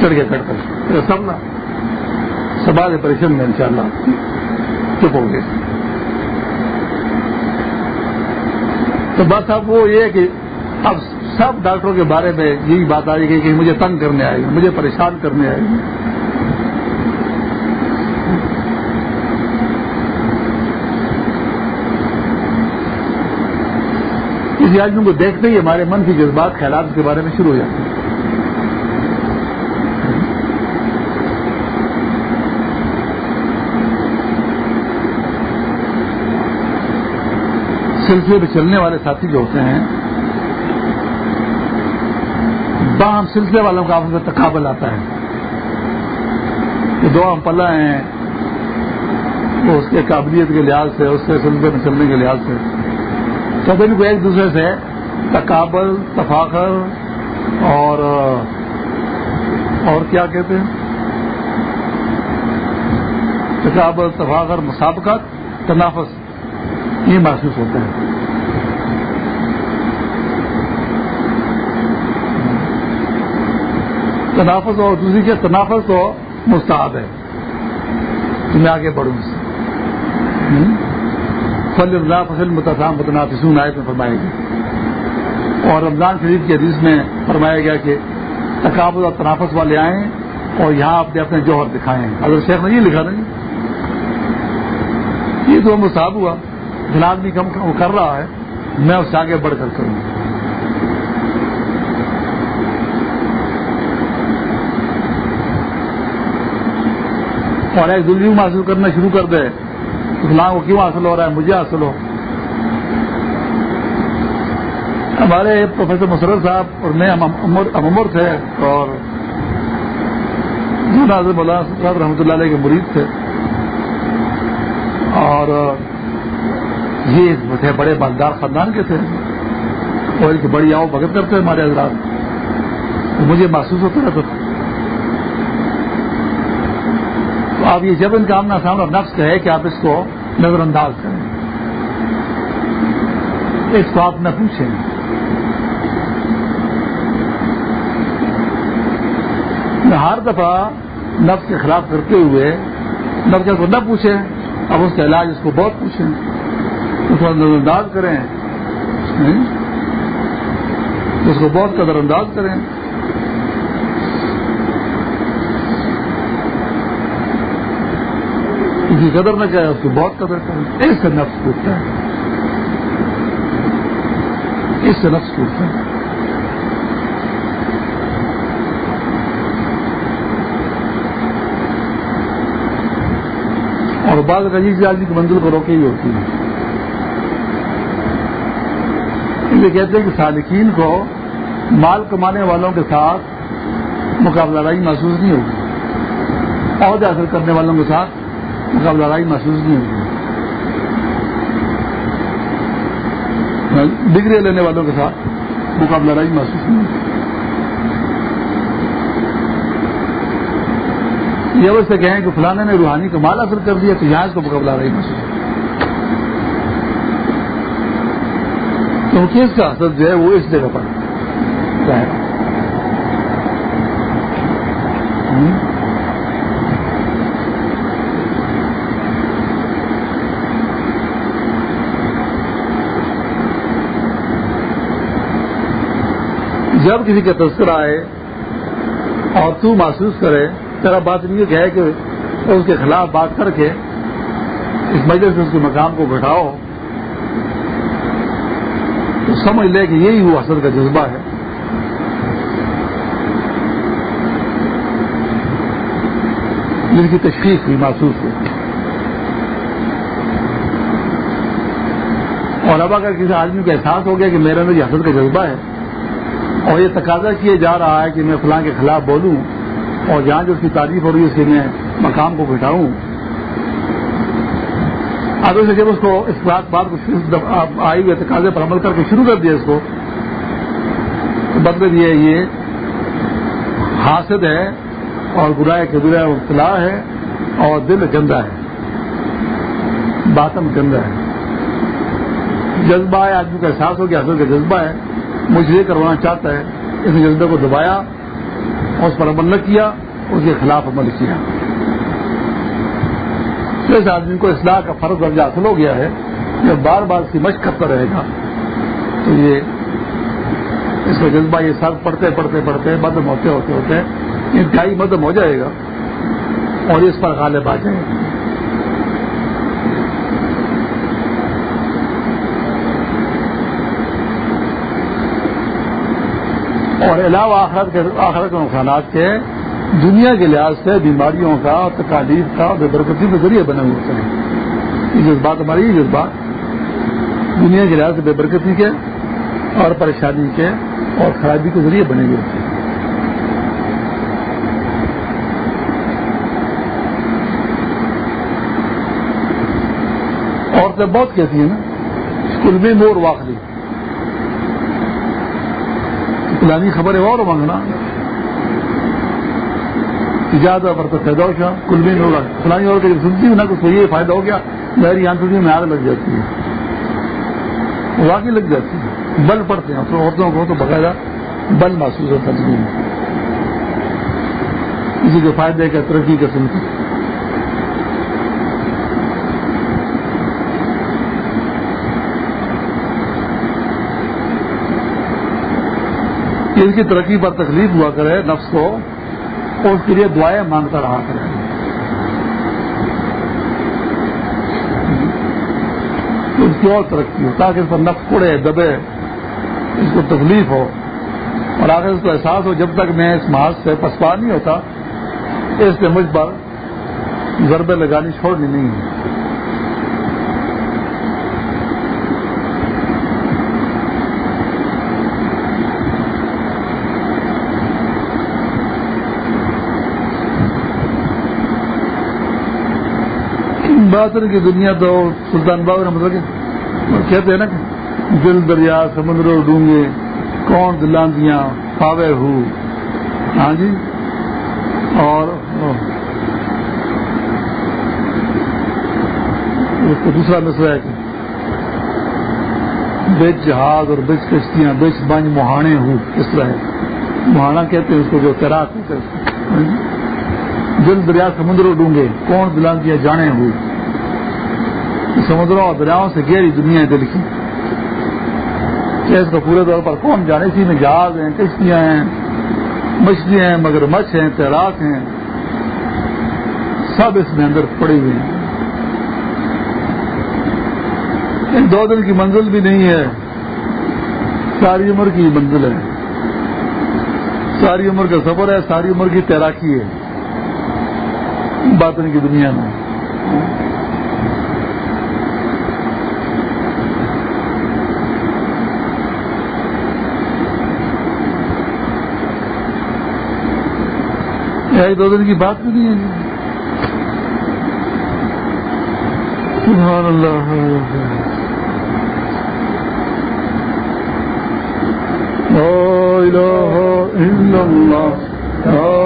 چڑھ گیا کٹ کر۔ سب نا سبا کے پریشن میں انشاءاللہ۔ چپ ہو گیا تو بس اب وہ یہ کہ اب سب ڈاکٹروں کے بارے میں یہی بات آئی گئی کہ مجھے تنگ کرنے آئے گی مجھے پریشان کرنے آئے گی کسی آدمی کو دیکھتے ہی ہمارے من کی جذبات خیالات کے بارے میں شروع ہو جاتے ہیں۔ سلسلے میں چلنے والے ساتھی جو ہوتے ہیں، باہم سلسلے والوں کا آپ تقابل آتا ہے۔ دو ہم پلہ ہیں۔ وہ اس کے قابلیت کے لحاظ سے، اس کے سلسلے میں چلنے کے لحاظ سے۔ تو ان کو ایک دوسرے سے تقابل، تفاخر اور اور کیا کہتے ہیں؟ تقابل، تفاخر، مسابقت، تنافس۔ یہ محسوس ہوتا ہے۔ تنافس اور دوسری کے تنافس تو مستعد ہے۔ کہ میں آگے بڑھوں۔ سے فل اللہ فصل متحم متنافسون آیت میں فرمائے گی اور رمضان شریف کی حدیث میں فرمایا گیا کہ تقابل اور تنافس والے آئیں اور یہاں اپنے اپنے جوہر دکھائیں۔ اگر شیخ نے یہ لکھا نہیں، یہ تو مصاب ہوا۔ جن آدمی کم وہ کر رہا ہے، میں اس سے آگے بڑھ کر کروں اور ایک دلی حاصل کرنا شروع کر دے۔ اسلام کو کیوں حاصل ہو رہا ہے؟ مجھے حاصل ہو۔ ہمارے پروفیسر مسرت صاحب اور میں عمر تھے اور مولانا صاحب رحمۃ اللہ علیہ کے مرید تھے۔ اور یہ تھے بڑے مالدار خاندان کے تھے اور کی بڑی آؤ بھگت کرتے ہمارے حضرات۔ مجھے محسوس ہوتا رہتا تھا۔ تو آپ یہ جب ان کا آمنا سامنا نفس ہے کہ آپ اس کو نظر انداز کریں۔ اس کو آپ نہ پوچھیں۔ ہر دفعہ نفس کے خلاف کرتے ہوئے نفس کو نہ پوچھیں، اب اس کا علاج اس کو بہت پوچھیں۔ اس کو نظر انداز کریں اس کو بہت قدر انداز کریں۔ اس کی قدر نہ کرے اس کی بہت قدر کریں۔ اس سے نفس ٹوٹتا ہے۔ اس سے نفس ٹوٹتا ہے۔ اور بعض عزیز آدمی کی منزل کو روکے ہی ہوتی ہے۔ کہتے ہیں کہ سالکین کو مال کمانے والوں کے ساتھ مقابلہ رائی محسوس نہیں ہوگی۔ عہدے حاصل کرنے والوں کے ساتھ مقابلہ رائی محسوس نہیں ہوگی۔ ڈگری لینے والوں کے ساتھ مقابلہ رائی محسوس نہیں ہوگی۔ یہ وہ سے کہیں کہ فلانے نے روحانی کا مال حاصل کر دیا تو یہاں اس کو مقابلہ رائی محسوس ہوگی۔ کیونکہ اس کا اثر جو ہے وہ اس جگہ پر ہے۔ جب کسی کا تذکرہ آئے اور تو محسوس کرے، تیرا بات یہ ہے کہ اس کے خلاف بات کر کے اس مجلس سے اس کے مقام کو بٹھاؤ۔ تو سمجھ لے کہ یہی وہ اثر کا جذبہ ہے۔ جن کی تشخیص ہوئی محسوس ہوئی۔ اور اب اگر کسی آدمی کو احساس ہو گیا کہ میرے اندر یہ حسد کا جذبہ ہے اور یہ تقاضا کیے جا رہا ہے کہ میں فلاں کے خلاف بولوں اور جہاں جو اس کی تعریف ہو رہی ہے، اس کے میں مقام کو بٹھاؤں اب سے جب اس کو اس بات بات کو آئی ہوئے تقاضے پر عمل کر کے شروع کر دیا اس کو مطلب یہ یہ حاصل ہے اور برائے کے برائے مبتلا ہے اور دل گندا ہے، باطن گندا ہے۔ جذبہ ہے، آدمی کا احساس ہو کہ حاصل کا جذبہ ہے، مجھے یہ کروانا چاہتا ہے، اس جذبے کو دبایا اور اس پر عمل نہ کیا، اس کے خلاف عمل کیا۔ اس آدمی کو اصلاح کا فرض درجہ حاصل ہو گیا ہے جب بار بار اس کی مشق کرتا رہے گا۔ تو یہ اس کا جذبہ یہ سر پڑھتے پڑھتے پڑھتے مدم ہوتے ہوتے ہوتے انتہائی مدم ہو جائے گا اور اس پر غالب آ جائے گا۔ اور علاوہ آخرت کے آخرت کے نقصانات کے دنیا کے لحاظ سے بیماریوں کا، تکالیف کا بے برکتی کے ذریعے بنے ہوئے ہوتے ہیں۔ یہ جذبات ہماری یہ جذبات دنیا کے لحاظ سے بے برکتی کے اور پریشانی کے اور خرابی کے ذریعے بنے ہوئے ہوتے ہیں عورتیں بہت کہتی ہیں نا اسکول میں مور واقعی۔ فلانی خبر ہے اور مانگنا۔ زیادہ پر تو پیدا ہو گیا کل بھی نہیں ہوگا فلانی اور جب سنتی ہوں نا تو یہ فائدہ ہو گیا۔ میری آنکھوں میں آگ لگ جاتی ہے۔ واقعی لگ جاتی ہے۔ بل پڑتے ہیں۔ تو عورتوں کو تو باقاعدہ بل محسوس ہوتا ہے۔ کسی کے فائدے کا، ترقی کا سنتی اس کی ترقی پر تکلیف ہوا کرے، نفس کو اور اس کے لیے دعائیں مانگتا رہا کرے اس کی اور ترقی ہو، تاکہ اس پر نفس دبے، اس کو تکلیف ہو۔ اور آخر اس کو احساس ہو، جب تک میں اس محاذ سے پسپا نہیں ہوتا، اس نے مجھ پر ضربے لگانی چھوڑنی نہیں۔ ہے باطن کی دنیا تو سلطان بابا نے مطلب کہتے ہیں نا کہ دل دریا سمندر اور ڈونگے، کون دلاندیاں پاوے ہو۔ ہاں جی؟ اور دوسرا مسئلہ ہے کہ بیچ جہاز اور بیچ کشتیاں، بیچ بنج مہانے ہوں، اس طرح ہے۔ مہانا کہتے ہیں اس کو جو تیراک ہاں جی؟ دل دریا سمندر ڈونگے، کون دلاندیاں جانے ہوئی سمندروں اور دریاؤں سے گہری دنیا دل کی۔ اس کو پورے طور پر کون جانے اسی میں جہاز ہیں، کشتیاں ہیں، مچھلیاں ہیں، مگر مچھ ہیں، تیراک ہیں۔ سب اس میں اندر پڑے ہوئے ہیں۔ ان دو دن کی منزل بھی نہیں ہے۔ ساری عمر کی منزل ہے۔ ساری عمر کا سفر ہے، ساری عمر کی تیراکی ہے۔ باطن کی دنیا میں۔ ایک دو دن کی بات بھی نہیں ہے جی۔ سبحان اللہ۔ لا الہ الا اللہ۔